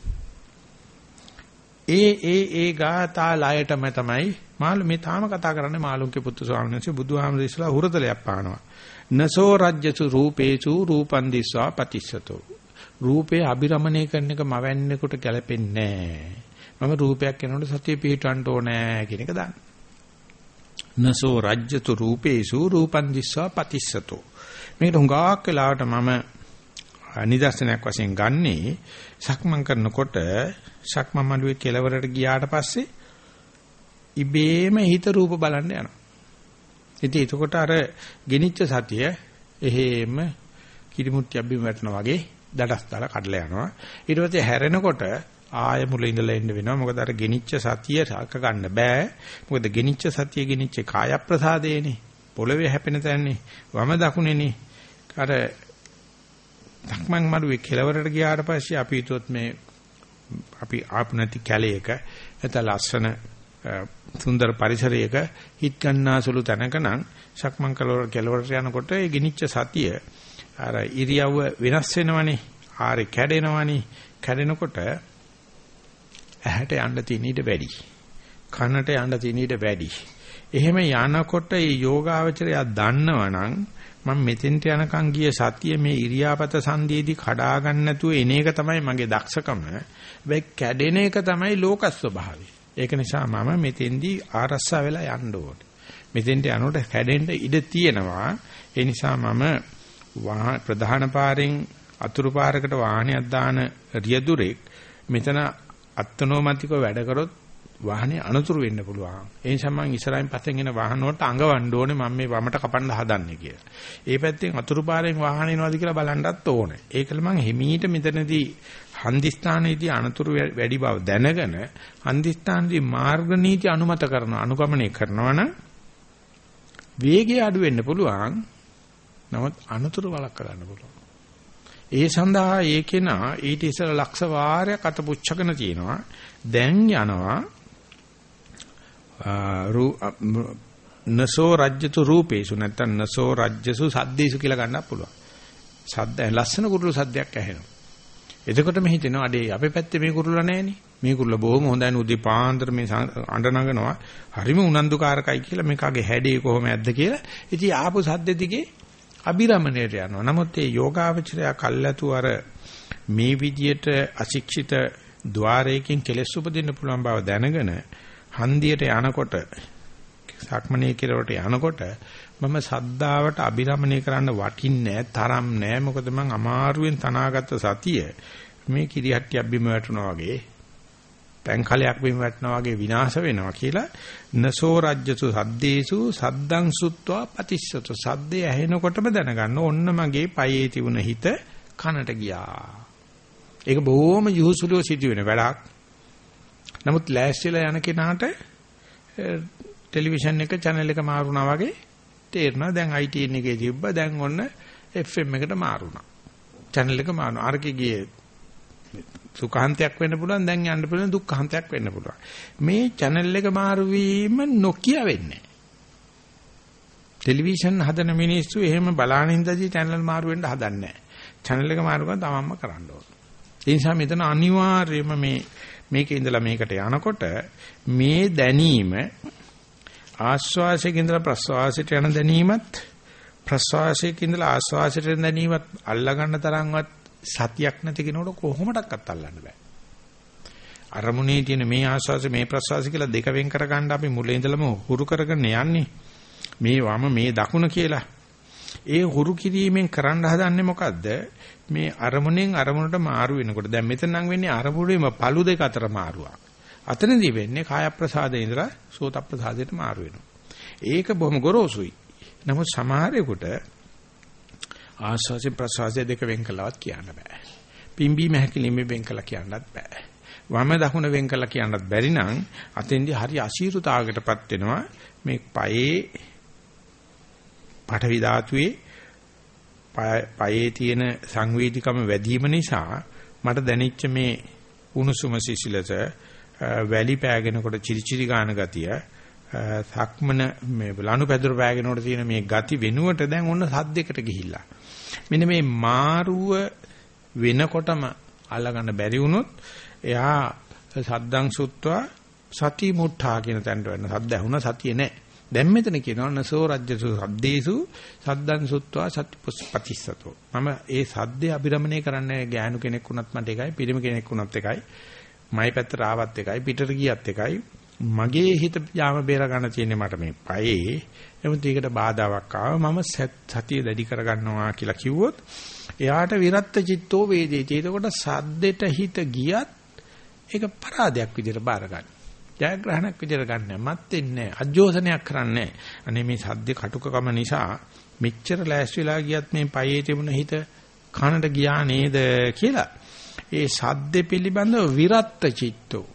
Speaker 1: ඒ ඒ ඒ ගාථා ලයටම තමයි මාළු මේ තාම කතා කරන්නේ මාළුන්ගේ පුත්තු ස්වාමීන් වහන්සේ බුදුහාමුදුර ඉස්ලා හුරතලයක් පානවා. නසෝ රජ්‍යසු රූපේසු රූපන් දිස්වා පතිස්සතෝ. රූපේ අබිරමණය කරන එක මවන්නේකට ගැලපෙන්නේ නැහැ. මම රූපයක් වෙනකොට සතිය පිහිටවන්න ඕනේ කියන එක දාන්න. නසෝ රජ්‍යතු රූපේසු රූපන් දිස්වා පතිස්සතෝ. මේකට හුඟක් වෙලාවට මම නිදර්ශනයක් වශයෙන් ගන්නේ සක්මන් කරනකොට සක්මන් මළුවේ කෙලවරට ගියාට පස්සේ ඉබේම හිත රූප බලන්න යනවා. ඉතින් එතකොට අර ගෙනිච්ච සතිය එහෙම කිරිමුට්ටි අබ්බිම වැටෙනා වගේ දඩස් දාලා කඩලා යනවා. ඊට පස්සේ හැරෙනකොට ආය මුල ඉඳලා එන්න වෙනවා. මොකද අර ගෙනිච්ච සතිය සාක ගන්න බෑ. මොකද ගෙනිච්ච සතිය ගෙනිච්ච කාය ප්‍රසාදේනේ. පොළවේ හැපෙන තැනනේ. වම දකුණේනේ. අර ධක්මං මරුවේ කෙලවරට ගියාට පස්සේ අපි හිතුවොත් මේ අපි ආපු නැති කැලේක නැත්නම් ලස්සන සුන්දර පරිසරයක හිට ගන්නාසුළු තැනක නම් සක්මන් කලවර කෙලවරට යනකොට ඒ ගිනිච්ච සතිය අර ඉරියව්ව වෙනස් වෙනවනේ ආරේ කැඩෙනවනේ. කැඩෙනකොට ඇහැට යන්න තියෙන ඊට වැඩි කනට යන්න තියෙන ඊට වැඩි. එහෙම යනකොට මේ යෝගාවචරය දන්නවනම් මම මෙතෙන්ට යනකම් ගිය සතිය මේ ඉරියාපත සංදීදී කඩා ගන්න නැතුව එන එක තමයි මගේ දක්ෂකම. හැබැයි කැඩෙන එක තමයි ලෝක ස්වභාවය. ඒක නිසා මම මෙතෙන්දී ආරස්සා වෙලා යන්න ඕනේ. මෙතෙන්ට යනකොට කැඩෙන්න ඉඩ තියෙනවා. ඒ නිසා මම ප්‍රධාන පාරෙන් අතුරු පාරකට වාහනයක් දාන රියදුරෙක් මෙතන අත්නෝමතිකව වැඩ කරොත් වාහනේ අනතුරු වෙන්න පුළුවන්. ඒ නිසා මම ඉස්සරහින් පස්සෙන් එන වාහන වලට අඟවන්න ඕනේ මම මේ වමට කපන්න හදන්නේ කියලා. ඒ පැත්තෙන් අතුරු පාරෙන් වාහන එනවාද කියලා බලන්නත් ඕනේ. ඒකල මම හිමීට මෙතනදී හන්දිස්ථානයේදී අනතුරු වැඩි බව දැනගෙන හන්දිස්ථානයේදී මාර්ග නීති අනුමත කරන අනුගමනය කරනවා නම් වේගය අඩු වෙන්න පුළුවන්. නමුත් අනතුරු වළක්වා ගන්න පුළුවන්. ඒ සඳහා ඒ කෙනා ඊට ඉස්සර ලක්ෂ වාරයක් අත පුච්චගෙන තියෙනවා. දැන් යනවා නසෝ රජ්‍යතු රූපේසු නැත්තම් නසෝ රජ්‍යසු සද්දේසු කියලා ගන්නත් පුළුවන්. සද්ද ලස්සන කුරුළු සද්දයක් ඇහෙනවා. එතකොටම හිතෙනවා අඩේ අපේ පැත්තේ මේ කුරුල්ලා නැහෙනේ. මේ කුරුල්ලා බොහොම හොඳයි උදේ පාන්දර මේ අඬ නගනවා. හරිම උනන්දුකාරකයි කියලා මේකගේ හැඩේ කොහොම ඇද්ද කියලා. ඉතින් ආපු සද්ද දිගේ අබිරමණයට යනවා. නමුත් මේ යෝගාවචරය කල්ැතු අර මේ විදියට අශික්ෂිත ద్వාරයකින් කෙලෙස් උපදින්න පුළුවන් බව දැනගෙන හන්දියට යනකොට සක්මනේ කෙරවට යනකොට මම සද්දාවට අබිරමණය කරන්න වටින්නේ තරම් නෑ මොකද මං අමාරුවෙන් තනාගත්ත සතිය මේ කිරිහට්ටියක් බිම වැටුණා වගේ පැන්කලයක් බිම වැටෙනවා වගේ විනාශ වෙනවා කියලා නසෝ රජ්‍යසු සද්දේසු සද්දං සුත්වා පතිස්සතු. සද්දේ ඇහෙනකොටම දැනගන්න ඔන්න මගේ පයේ තිබුණ හිත කනට ගියා. ඒක බොහොම යහුසුලුව සිදුවෙන වැඩක්. නමුත් ලෑස්තිලා යන කෙනාට ටෙලිවිෂන් එක channel එක මාරුණා වගේ තේරෙනවා. දැන් ITN එකේ තිබ්බ. දැන් ඔන්න FM එකට මාරුණා. channel එක මාරුණා. අරකේ ගියේ සුඛාන්තයක් වෙන්න පුළුවන්. දැන් යන්න පුළුවන් දුක්ඛාන්තයක් වෙන්න පුළුවන්. මේ channel එක මාරු වීම නොකිය වෙන්නේ ටෙලිවිෂන් හදන මිනිස්සු එහෙම බලාන ඉඳදී channel මාරු වෙන්න හදන්නේ නැහැ. channel එක මාරු කරන තමන්ම කරන්න ඕන. ඒ නිසා මෙතන අනිවාර්යයෙන්ම මේ මේකේ ඉඳලා මේකට යනකොට මේ දැනීම ආස්වාසයේ ඉඳලා ප්‍රස්වාසයට යන දැනීමත් ප්‍රස්වාසයේ ඉඳලා ආස්වාසයට යන දැනීමත් අල්ලා ගන්න තරම්වත් සතියක් නැති කෙනෙකුට කොහොමඩක්වත් අල්ලන්න බෑ. අරමුණේ තියෙන මේ ආස්වාස මේ ප්‍රස්වාස කියලා දෙක වෙන් කර ගන්න අපි මුලින් ඉඳලම හුරු කරගෙන යන්නේ. මේ වම මේ දකුණ කියලා. ඒ හුරු කිරීමෙන් කරන්න හදන්නේ මොකද්ද? මේ අරමුණෙන් අරමුණට මාරු වෙනකොට දැන් මෙතන නම් වෙන්නේ අරමුණේම පළු දෙක අතර මාරුවක්. අතනදී වෙන්නේ කාය ප්‍රසාදේ ඉඳලා සෝත ප්‍රසාදයට මාරු වෙනවා. ඒක බොහොම ගොරෝසුයි. නමුත් සමහරෙකුට ආස්වාසි ප්‍රසවාසය දෙක වෙන් කළවත් කියන්න බෑ. පිම්බීම හැකිලිම වෙන් කළා කියන්නත් බෑ. වම දකුණ වෙන් කළා කියන්නත් බැරි නම් අතෙන්දී හරි අසීරුතාවකටපත් වෙනවා මේ පයේ පඨවි ධාතුවේ පයේ තියෙන සංවේදීකම වැඩි වීම නිසා මට දැනෙච්ච මේ උණුසුම සිසිලස වැලි පෑගෙනකොට චිරිචිරි ගාන ගතිය සක්මන මේ ලනු පැදුර පෑගෙනකොට තියෙන මේ ගති වෙනුවට දැන් ඔන්න සද්දයකට ගිහිල්ලා. මෙන්න මේ මාරුව වෙනකොටම අල්ලගන්න බැරි වුණොත් එයා සද්දං සුත්වා සති මුට්ඨා කියන තැනට වෙන සද්ද ඇහුණ සතිය නෑ. දැන් මෙතන කියනවා නසෝ රජ්‍යසු සද්දේසු සද්දං සුත්වා සතිපතිස්සතෝ මම ඒ සද්දේ අභිරමණය කරන්නේ ගෑනු කෙනෙක් වුණත් මට එකයි පිරිමි කෙනෙක් වුණත් එකයි මයි පැත්තට ආවත් එකයි පිටට ගියත් එකයි මගේ හිත යාම බේර ගන්න තියෙන්නේ මට මේ පයේ එමුත් ඒකට බාධාවක් ආව මම සතිය දැඩි කරගන්නවා කියලා කිව්වොත් එයාට විරත්ත චිත්තෝ වේදේති. එතකොට සද්දෙට හිත ගියත් ඒක පරාදයක් විදිහට බාර ගන්න. ජයග්‍රහණයක් විදිහට ගන්න. මත් වෙන්නේ අජෝසනයක් කරන්නේ අනේ මේ සද්දේ කටුකකම නිසා මෙච්චර ලෑස්තිලා ගියත් මේ පයේ තිබුණ හිත කනට ගියා නේද කියලා. ඒ සද්දේ පිළිබඳව විරත්ත චිත්තෝ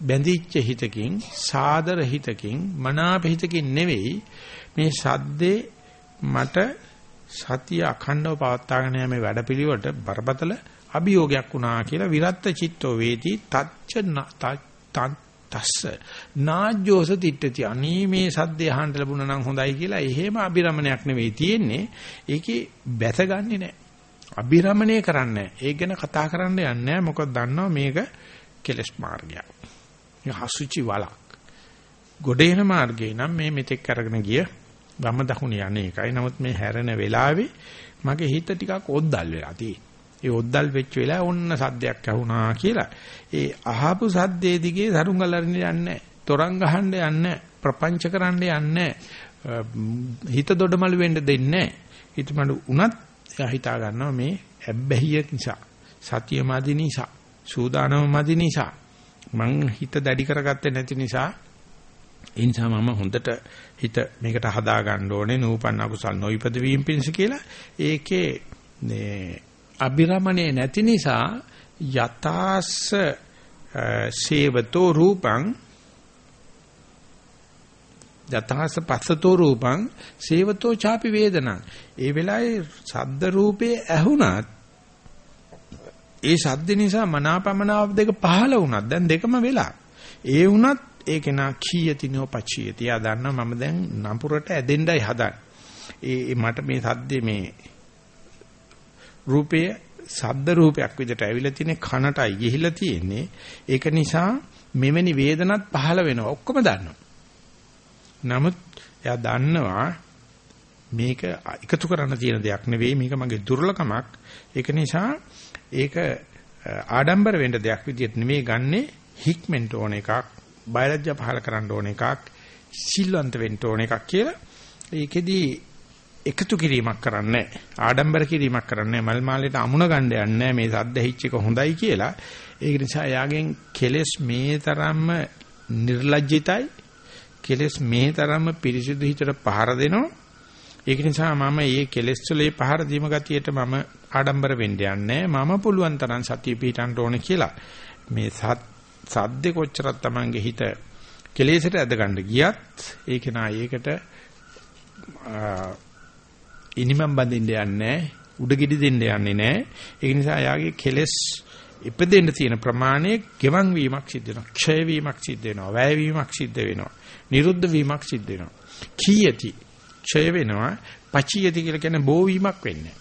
Speaker 1: බැඳිච්ච හිතකින් සාදර හිතකින් මනාප හිතකින් නෙවෙයි මේ සද්දේ මට සතිය අඛණ්ඩව පවත්වාගෙන යෑමේ වැඩපිළිවෙලට බරපතල අභියෝගයක් වුණා කියලා විරත්ත චිත්තෝ වේති තච්ච තස්ස. නාජ්ජෝස තිට්ඨති. අනී මේ සද්දේ අහන්න ලැබුණා නම් හොඳයි කියලා එහෙම අභිරමණයක් නෙවෙයි තියෙන්නේ. ඒකේ බැසගන්නේ නැහැ. අභිරමණය කරන්නේ ඒක ගැන කතා කරන්න යන්නේ නැහැ. මොකද දන්නවා මේක කෙලස් මාර්ගයක්. මේ හසුචි වලක්. ගොඩේන මාර්ගේ නම් මේ මෙතෙක් අරගෙන ගිය වම දකුණ යන්නේ එකයි. නමුත් මේ හැරෙන වෙලාවේ මගේ හිත ටිකක් ඔද්දල් වෙලා තියෙන්නේ. ඒ ඔද්දල් වෙච්ච වෙලාව ඔන්න සද්දයක් ඇහුණා කියලා. ඒ අහපු සද්දේ දිගේ සරුංගල් අරින්න යන්නේ නැහැ. තොරන් ගහන්න යන්නේ ප්‍රපංච කරන්න යන්නේ හිත දොඩමළු වෙන්න දෙන්නේ නැහැ. හිතමඩු උනත් එයා හිතා ගන්නවා මේ ඇබ්බැහිය නිසා, සතිය මදි නිසා, සූදානම මදි නිසා, මං හිත දැඩි කරගත්තේ නැති නිසා ඒ නිසා මම හොඳට හිත මේකට හදා ගන්න ඕනේ නූපන්න අකුසල් නොයිපද වීම පිණිස කියලා. ඒකේ මේ අබිරමණේ නැති නිසා යතාස්ස සේවතෝ රූපං යතහස පස්සතෝ රූපං සේවතෝ ചാපි වේදනං ඒ වෙලාවේ ශබ්ද රූපේ ඇහුණත් ඒ ශබ්ද නිසා මනාපමනාව දෙක පහළ වුණත් දැන් දෙකම වෙලා ඒ වුණත් ඒක නා කීයති නෝ පචියති. යා දන්නා මම දැන් නපුරට ඇදෙන්නයි හදන්නේ. ඒ මට මේ සද්දේ මේ රූපය සද්ද රූපයක් විදිහට ඇවිල්ලා තියෙන්නේ කනටයි ගිහිලා තියෙන්නේ. ඒක නිසා මෙවැනි වේදනත් පහළ වෙනවා. ඔක්කොම දන්නවා. නමුත් එයා දන්නවා මේක එකතු කරන්න තියෙන දෙයක් නෙවෙයි මේක මගේ දුර්ලකමක්. ඒක නිසා ඒක ආඩම්බර වෙන්න දෙයක් විදිහට නෙමෙයි ගන්නෙ හික්මෙන්ට ඕන එකක් බයලජ්ජා පහල කරන්න ඕන එකක් සිල්වන්ත වෙන්න ඕන එකක් කියලා. ඒකෙදි එකතු කිරීමක් කරන්නේ ආඩම්බර කිරීමක් කරන්නේ මල් මාලේට අමුණ ගන්න යන්නේ මේ සද්ද හිච් එක හොඳයි කියලා. ඒක නිසා යාගෙන් කෙලස් මේ තරම්ම නිර්ලජ්ජිතයි කෙලස් මේ තරම්ම පිරිසිදු හිතට පහර දෙනවා. ඒක නිසා මම මේ කෙලස් වලේ පහර දීම ගතියට මම ආඩම්බර වෙන්න යන්නේ මම පුළුවන් තරම් සතිය පිටන්න ඕනේ කියලා. මේ සද්ද කොච්චරක් Tamange හිත කෙලෙසට ඇද ගන්න ගියත් ඒක නා ඒකට ඉනිමම් බඳින්න යන්නේ උඩගිඩි දෙන්න යන්නේ නැහැ. ඒ නිසා යාගේ කෙලස් ඉපදෙන්න තියෙන ප්‍රමාණය ගෙවන් වීමක් සිද්ධ වෙනවා. ක්ෂය වීමක් සිද්ධ වෙනවා. වැය වීමක් සිද්ධ වෙනවා. නිරුද්ධ වීමක් සිද්ධ වෙනවා. කීයති ක්ෂය වෙනවා. පචියති කියලා කියන්නේ බෝ වීමක් වෙන්නේ.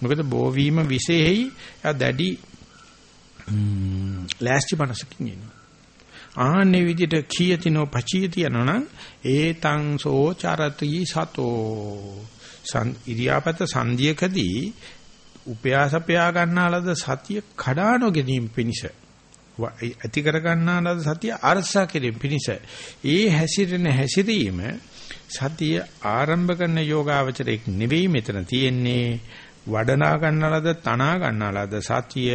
Speaker 1: මොකද බෝ වීම විශේෂයි දැඩි ලෑස්ති මනසකින් ඉන්නවා. ආන්නේ විදිහට කීයතිනෝ පචියති යනනම් ඒතං සෝ චරති සතෝ සන් ඉරියාපත සංධියකදී උපයාසපයා ගන්නාලද සතිය කඩා නොගැනීම පිණිස ඇති කර ගන්නාලද සතිය අරසා කිරීම පිණිස ඒ හැසිරෙන හැසිරීම සතිය ආරම්භ කරන යෝගාවචරයක් නෙවෙයි මෙතන තියෙන්නේ. වඩනා ගන්නාලද තනා ගන්නාලද සතිය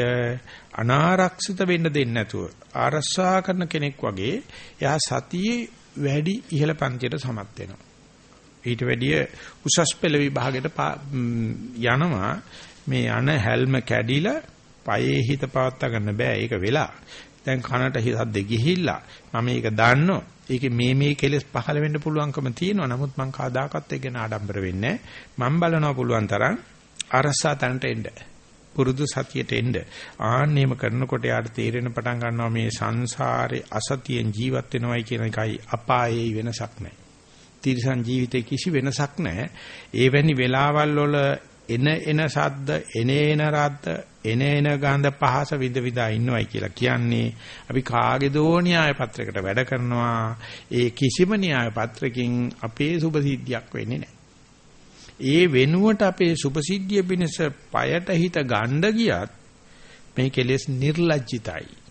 Speaker 1: අනාරක්ෂිත වෙන්න දෙන්නේ නැතුව ආරස්සා කරන කෙනෙක් වගේ එයා සතියේ වැඩි ඉහළ පන්තියට සමත් වෙනවා. ඊට වැඩිය උසස් පෙළ විභාගයට යනවා. මේ යන හැල්ම කැඩිලා පයේ හිත පවත්වා ගන්න බෑ. ඒක වෙලා. දැන් කනට හිතද්ද ගිහිල්ලා මම මේක දන්නවා ඒකේ මේ මේ කෙලෙස් පහළ වෙන්න පුළුවන්කම තියෙනවා. නමුත් මං කවදාකවත් ඒක ගැන ආඩම්බර වෙන්නේ මම බලනවා පුළුවන් තරම් අරසා තැනට එන්න. පුරුදු සතියට එන්න. ආන්නේම කරනකොට යාට තේරෙන පටන් ගන්නවා මේ සංසාරේ අසතියෙන් ජීවත් වෙනවයි කියන එකයි අපායේ වෙනසක් නැහැ. තිරිසන් ජීවිතේ කිසි වෙනසක් නැහැ. එවැනි වෙලාවල් වල එන එන ශබ්ද, එන එන රද්ද, එන එන ගන්ධ පහස විඳ විදා ඉන්නවයි කියලා කියන්නේ අපි කාගේදෝ න්‍යාය පත්‍රයකට වැඩ කරනවා. ඒ කිසිම න්‍යාය පත්‍රකින් අපේ සුභසිද්ධියක් වෙන්නේ නැහැ. ඒ වෙනුවට අපේ සුභසිද්ධිය පිණිස পায়ට හිත ගන්න ගියත් මේ කෙලෙස් නිර්ලජ්ජිතයි.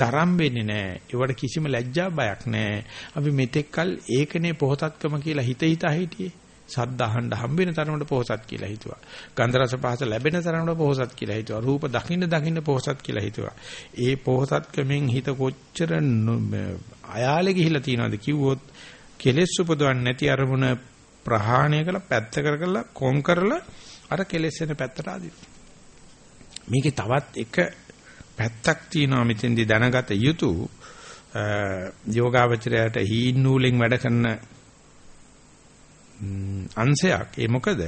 Speaker 1: තරම් වෙන්නේ නැහැ. ඒවට කිසිම ලැජ්ජා බයක් නැහැ. අපි මෙතෙක්කල් ඒකනේ පොහසත්කම කියලා හිත හිතා හිටියේ. සද්ද අහන්න හම්බ වෙන තරමට පොහසත් කියලා හිතුවා. ගන්ධ රස පහස ලැබෙන තරමට පොහසත් කියලා හිතුවා. රූප දකින්න දකින්න පොහසත් කියලා හිතුවා. ඒ පොහසත්කමෙන් හිත කොච්චර අයාලේ ගිහිලා තියනවද කිව්වොත් කෙලෙස් උපදවන්නේ නැති අරමුණ ප්‍රහාණය කළ පැත්ත කරලා කොම් කරලා අර කෙලෙස් වෙන පැත්තට ආදිනවා. මේකේ තවත් එක පැත්තක් තියෙනවා මෙතෙන්දී දැනගත යුතු යෝගාවචරයට හීන් නූලෙන් වැඩ කරන අංශයක්. ඒ මොකද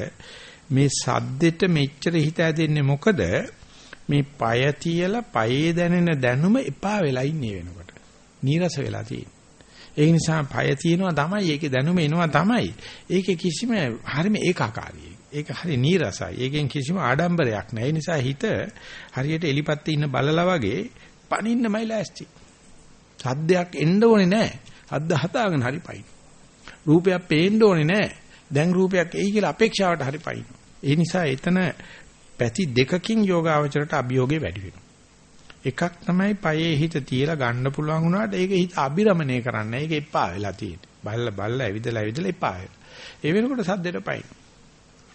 Speaker 1: මේ සද්දෙට මෙච්චර හිත ඇදෙන්නේ මොකද? මේ পায় තියලා পাයේ දැනෙන දැනුම එපා වෙලා ඉන්නේ වෙනකොට. නීරස වෙලා තියෙන්නේ. ඒ නිසා পায় තියෙනවා තමයි ඒකේ දැනුම එනවා තමයි. ඒකේ කිසිම හරීම ඒකාකාරී ඒක හරි නීරසයි. ඒකෙන් කිසිම ආඩම්බරයක් නැහැ. ඒ නිසා හිත හරියට එලිපත්තේ ඉන්න බලලා වගේ පනින්නමයි ලෑස්ති. සද්දයක් එන්න ඕනේ නැහැ. අද්ද හදාගෙන හරි පයින්. රූපයක් පේන්න ඕනේ නැහැ. දැන් රූපයක් එයි කියලා අපේක්ෂාවට හරි පයින්. ඒ නිසා එතන පැති දෙකකින් යෝගාවචරයට අභියෝගේ වැඩි වෙනවා. එකක් තමයි පයේ හිත තියලා ගන්න පුළුවන් වුණාට ඒක හිත අබිරමණය කරන්න. ඒක එපා වෙලා තියෙන්නේ. බල්ල බල්ල ඇවිදලා ඇවිදලා එපා වෙලා. ඒ වෙනකොට සද්දෙට පයින්.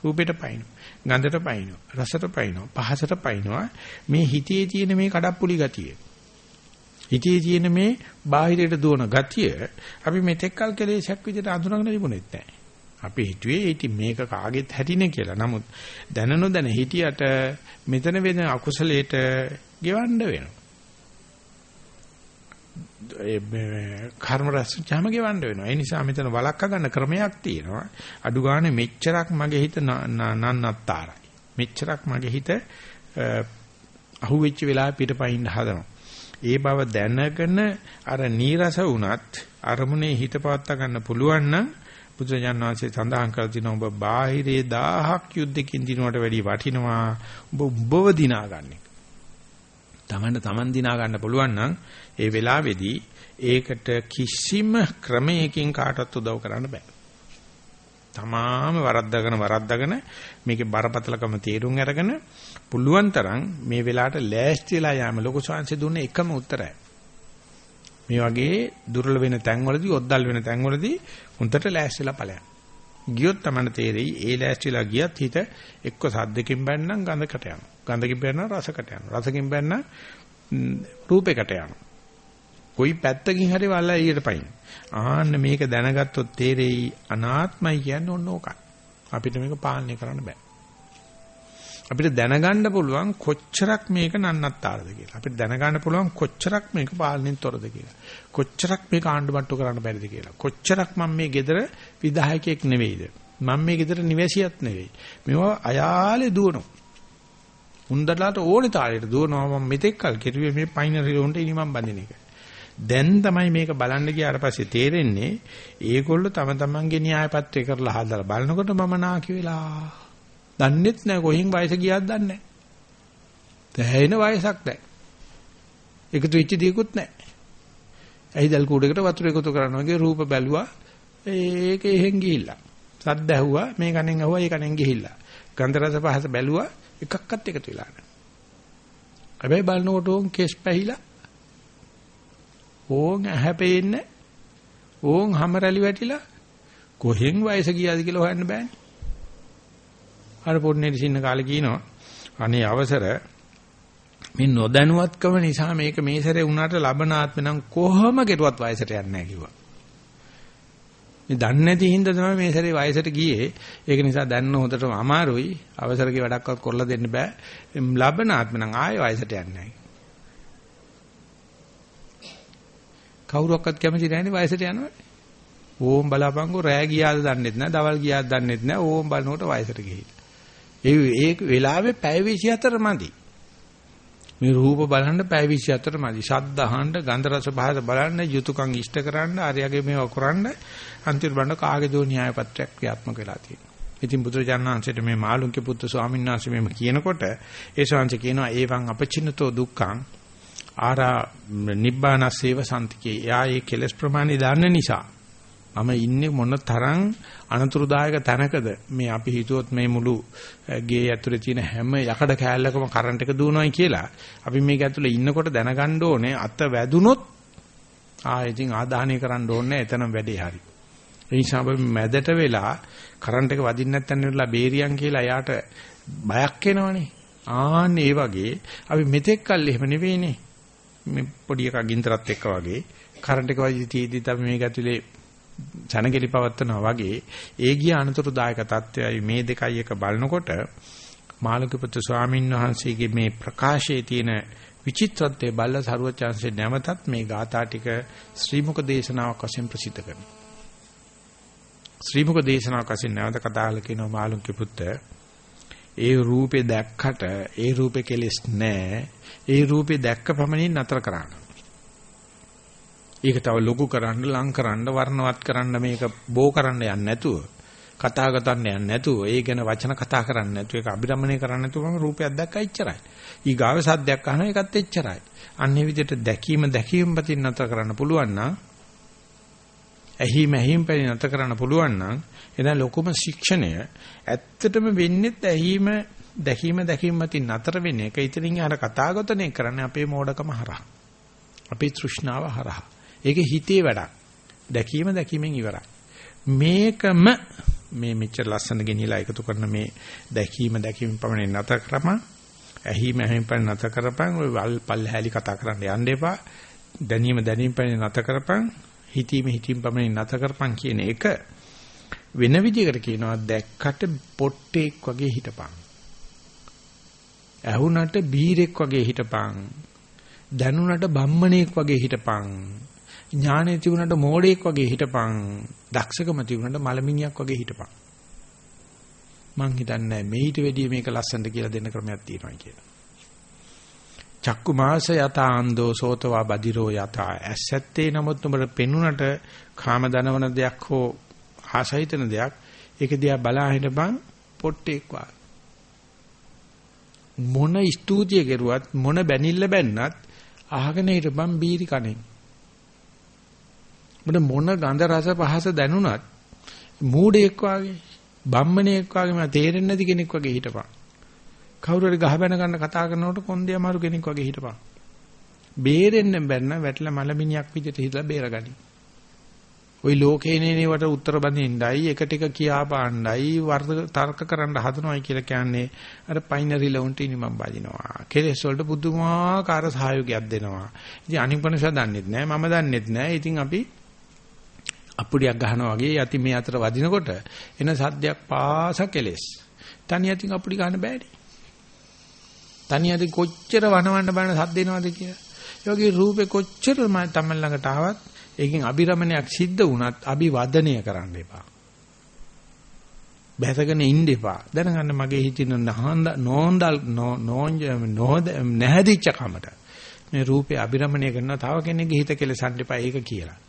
Speaker 1: රූපෙට පයින්නවා. ගන්ධයට පයින්නවා. රසට පයින්නවා. පහසට පයින්නවා. මේ හිතේ තියෙන මේ කඩප්පුලි ගතිය. හිතේ තියෙන මේ බාහිරයට දුවන ගතිය අපි මෙතෙක්කල් කෙලෙසක් විදිහට අඳුනගෙන තිබුණෙත් නැහැ. අපි හිතුවේ ඉතින් මේක කාගෙත් හැටිනේ කියලා. නමුත් දැන නොදැන හිටියට මෙතන වෙන අකුසලයට ගෙවන්න වෙනවා. කර්ම රැස්චාම ගෙවන්න වෙනවා. ඒ නිසා මෙතන වළක්වා ගන්න ක්‍රමයක් තියෙනවා. අඩු ගානේ මෙච්චරක් මගේ හිත නන්නත්තරයි. මෙච්චරක් මගේ හිත අහුවෙච්ච වෙලාවෙ පිටපයින් හදනවා. ඒ බව දැනගෙන අර නීරස වුණත් අරමුණේ හිත පවත්වා ගන්න පුළුවන් නම් බුදුරජාණන් වහන්සේ සඳහන් කර තිනවා ඔබ බාහිරේ 1000ක් යුද්ධකින් දිනුවට වැඩිය වටිනවා ඔබ උඹව දිනා ගන්න එක. තමන්න තමන් දිනා ගන්න පුළුවන් නම් ඒ වෙලාවේදී ඒකට කිසිම ක්‍රමයකින් කාටවත් උදව් කරන්න බෑ. තමාම වරද්දාගෙන වරද්දාගෙන මේකේ බරපතලකම තේරුම් අරගෙන පුළුවන් තරම් මේ වෙලාවට ලෑස්ති වෙලා යාම ලොකු ශාංශ දුන්නේ එකම උත්තරයි. මේ වගේ දුර්වල වෙන තැන්වලදී ඔද්දල් වෙන තැන්වලදී හොන්දට ලෑස්තිලා ඵලයක්. ගියොත් තමයි තේරෙයි ඒ ලෑස්තිලා ගියත් හිත එක්ක සද්දකින් බැන්නම් ගඳකට යනවා. ගඳකින් බැන්නම් රසකට යනවා. රසකින් බැන්නම් රූපයකට යනවා. කොයි පැත්තකින් හරි වල්ලා ඊට පයින්. ආන්න මේක දැනගත්තොත් තේරෙයි අනාත්මයි කියන්නේ ඔන්න ඕකයි. අපිට මේක පාලනය කරන්න බෑ. අපිට දැනගන්න පුළුවන් කොච්චරක් මේක නන්නත්තාරද කියලා. අපිට දැනගන්න පුළුවන් කොච්චරක් මේක පාලනයෙන් තොරද කියලා. කොච්චරක් මේක ආණ්ඩුමට්ටු කරන්න බැරිද කියලා. කොච්චරක් මම මේ gedara විධායකයෙක් නෙවෙයිද. මම මේ gedara නිවැසියක් නෙවෙයි. මේවා අයාලේ දුවනවා. උන්දලාට ඕනේ තාලෙට දුවනවා මම මෙතෙක් කල් කෙරුවේ මේ පයින්රි උන්ට ඉනි මම බඳින එක. දැන් තමයි මේක බලන්න ගියාට පස්සේ තේරෙන්නේ ඒගොල්ලෝ තම තමන්ගේ න්‍යාය පත්‍රය කරලා හදලා බලනකොට මම නාකි වෙලා දන්නෙත් නැහැ කොහෙන් වයස ගියාද දන්නේ නැහැ. දැහැින වයසක් නැහැ. එකතු වෙච්ච දේකුත් නැහැ. ඇහිදල් කූඩේකට වතුර එකතු කරනවා වගේ රූප බැලුවා ඒක එහෙන් ගිහිල්ලා. සද්ද ඇහුවා මේ කණෙන් ඇහුවා ඒ කණෙන් ගිහිල්ලා. ගන්ධ රස පහස බැලුවා එකක්වත් එකතු වෙලා නැහැ. හැබැයි බලනකොට ඕන් කෙස් පැහිලා ඕන් ඇහැ පේන්නේ ඕන් හැම රැලි වැටිලා කොහෙන් වයස ගියාද කියලා හොයන්න බෑනේ. අර පොඩ්නේ ඉන්න කාලේ කියනවා අනේ අවසර මේ නොදැනුවත්කම නිසා මේක මේ සැරේ උනාට ලබන ආත්මේ නම් කොහොම කෙරුවත් වයසට යන්නේ නැහැ කිව්වා. මේ දන්නේ නැති හින්දා තමයි මේ සැරේ වයසට ගියේ. ඒක නිසා දැන්න හොඳටම අමාරුයි. අවසරගේ වැඩක්වත් කරලා දෙන්න බෑ. ලබන ආත්මේ නම් ආයෙ වයසට යන්නේ නැහැ. කවුරක්වත් කැමති නැහැනේ වයසට යනවා. ඕම් බලාපංකෝ රෑ ගියාද දන්නෙත් නැහැ, දවල් ගියාද දන්නෙත් නැහැ. ඕම් බලනකොට වයසට ගිහිල්ලා. ඒ ඒ වෙලාවේ පැය 24 මදි. මේ රූප බලන්න පැය 24 මදි. ශබ්ද අහන්න, ගන්ධ රස පහස බලන්න, යුතුයකම් ඉෂ්ට කරන්න, ආර්යගේ මේව කරන්න අන්තිම බණ්ඩ කාගේ දෝ න්‍යාය පත්‍රයක් ක්‍රියාත්මක වෙලා තියෙනවා. ඉතින් බුදුරජාණන් වහන්සේට මේ මාළුන්ගේ පුත්තු ස්වාමීන් වහන්සේ මෙහෙම කියනකොට ඒ ශාන්ති කියනවා ඒවං අපචින්නතෝ දුක්ඛං ආරා නිබ්බානසේව සම්තිකේ. යා ඒ කෙලස් ප්‍රමාණය දන්න නිසා මම ඉන්නේ මොන තරම් අනතුරුදායක තැනකද? මේ අපි හිතුවොත් මේ මුළු ගේ ඇතුලේ තියෙන හැම යකඩ කෑල්ලකම කරන්ට් එක දුවනවායි කියලා. අපි මේක ඇතුලේ ඉන්නකොට දැනගන්න ඕනේ අත වැදුනොත් ආයෙකින් ආදාහනය කරන්න ඕනේ එතනම වැඩේ හරි. ඒ නිසා අපි මැදට වෙලා කරන්ට් එක වදින්න නැත්නම් වෙලා බේරියන් කියලා එයාට බයක් එනවනේ. ආන්න ඒ වගේ අපි මෙතෙක් කල් එහෙම නෙවෙයිනේ. මේ පොඩි එකක් ගින්දරත් එක්ක වගේ කරන්ට් එක වදිදී තියෙද්දි අපි මේක ඇතුලේ සනගෙලි පවත්නවා වගේ ඒ ගිය අනතුරුදායක தත්වයයි මේ දෙකයි එක බලනකොට මාළුකපුත්තු ස්වාමීන් වහන්සේගේ මේ ප්‍රකාශයේ තියෙන විචිත්‍රත්වයේ බල්ල සරුවචාන්සේ නැවතත් මේ ගාථා ටික ශ්‍රීමුක දේශනාවක් වශයෙන් ප්‍රසිද්ධ කරනවා. ශ්‍රීමුක දේශනාවක් වශයෙන් නැවත කතාහල කියනවා මාළුකපුත්ත ඒ රූපේ දැක්කට ඒ රූපේ කෙලස් නැහැ. ඒ රූපේ දැක්ක පමණින් නතර කරන්න. ඒක තව ලොකු කරන්න, ලං කරන්න, වර්ණවත් කරන්න මේක බෝ කරන්න යන්නේ නැතුව, කතා ගතන්න යන්නේ නැතුව, ඒ ගැන වචන කතා කරන්නේ නැතුව, ඒක අභිරමණය කරන්නේ නැතුව මම රූපයක් දැක්කා ඉච්චරයි. ඊගාව සද්දයක් අහනවා ඒකත් එච්චරයි. අන්නේ විදිහට දැකීම දැකීම පැතින් නතර කරන්න පුළුවන් නම් ඇහිම ඇහිම පැතින් නතර කරන්න පුළුවන් නම් එදා ලොකුම ශික්ෂණය ඇත්තටම වෙන්නේ ඇහිම දැකීම දැකීම මතින් නතර වෙන එක. ඉතින් අර කතාගතනේ කරන්නේ අපේ මෝඩකම හරහා. අපේ තෘෂ්ණාව හරහා. ඒක හිතේ වැඩක්. දැකීම දැකීමෙන් ඉවරයි. මේකම මේ මෙච්චර ලස්සන ගෙනියලා එකතු කරන මේ දැකීම දැකීම පමණින් නැත කරම ඇහිම ඇහිම පමණ නැත කරපන් ඔය වල් පල්හැලි කතා කරන්න යන්න එපා. දැනීම දැනීම පමණින් නැත කරපන් හිතීම හිතීම පමණින් නැත කරපන් කියන එක වෙන විදිහකට කියනවා දැක්කට පොට්ටෙක් වගේ හිටපන්. ඇහුණට බීරෙක් වගේ හිටපන්. දැනුණට බම්මණෙක් වගේ හිටපන්. ඥානෙ තිබුණාට මෝඩෙක් වගේ හිටපන්. දක්ෂකම තිබුණාට මලමිණියක් වගේ හිටපන්. මං හිතන්නේ මේ ඊට වැඩිය මේක ලස්සනට කියලා දෙන්න ක්‍රමයක් තියෙනවා කියලා. චක්කු මාස යතාන්දෝ සෝතවා බදිරෝ යතා ඇසැත්තේ නමුත් උඹට පෙනුනට කාම දනවන දෙයක් හෝ ආසහිතන දෙයක් ඒක දිහා බලා හිටපන් පොට්ටෙක් වා මොන ස්තුතිය කෙරුවත් මොන බැනිල්ල බැන්නත් අහගෙන හිටපන් බීරි කණෙන් මොන මොන ගඳ රස පහස දැනුණත් මූඩෙක් වාගේ බම්මණෙක් වාගේ මම තේරෙන්නේ නැති කෙනෙක් වගේ හිටපන්. කවුරු හරි ගහ බැන ගන්න කතා කරනකොට කොන්දේ අමාරු කෙනෙක් වගේ හිටපන්. බේරෙන්න බැන්න වැටලා මලමිනියක් විදිහට හිතලා බේරගනි. ওই ලෝකේ නේනේවට උත්තර බඳින්නයි එක ටික කියා පාණ්ඩයි වර්ධ තර්ක කරන්න හදනවයි කියලා කියන්නේ අර පයින්රි ලොන්ට ඉනි මම බදිනවා. කෙලෙස් වලට පුදුමාකාර සහයෝගයක් දෙනවා. ඉතින් අනිපනස දන්නෙත් නෑ මම දන්නෙත් නෑ. ඉතින් අපි අප්පුඩියක් ගහනවා වගේ යති මේ අතර වදිනකොට එන සද්දයක් පාස කෙලෙස්. තනියකින් අප්පුඩි ගන්න බෑනේ. තනියකින් කොච්චර වනවන්න බන සද්ද එනවද කියලා. ඒ වගේ රූපේ කොච්චර තමයි ළඟට ආවත් ඒකෙන් අබිරමණයක් සිද්ධ වුණත් අභිවදනය කරන්න එපා. බැසගෙන ඉන්න එපා. දැනගන්න මගේ හිතින නෝන්දල් නෝන්ජ නෝද නැහැදිච්ච කමට මේ රූපේ අබිරමණය කරනවා තව කෙනෙක්ගේ හිත කෙලසන්න එපා ඒක කියලා.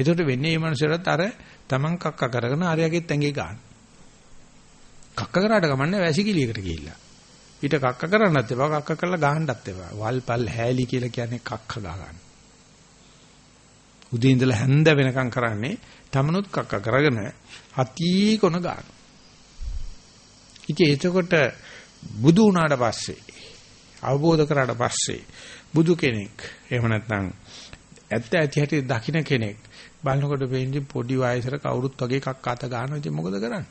Speaker 1: එතකොට වෙන්නේ මේ මනුස්සයරත් අර තමන් කක්ක කරගෙන ආර්යගෙත් ඇඟේ ගන්න. කක්ක කරාට ගමන්නේ වැසිකිළියකට ගිහිල්ලා. ඊට කක්ක කරන්නත් එපා කක්ක කරලා ගහන්නත් එපා. වල්පල් හැලි කියලා කියන්නේ කක්ක ගා ගන්න. උදේ ඉඳලා හැන්ද වෙනකම් කරන්නේ තමනුත් කක්ක කරගෙන හති කොන ගන්න. ඉතින් එතකොට බුදු වුණාට පස්සේ අවබෝධ කරාට පස්සේ බුදු කෙනෙක් එහෙම නැත්නම් ඇත්ත ඇති හැටි දකින්න කෙනෙක් බලනකොට වෙන්නේ පොඩි වයසට කවුරුත් වගේ කක්ක අත ගන්නවා ඉතින් මොකද කරන්නේ?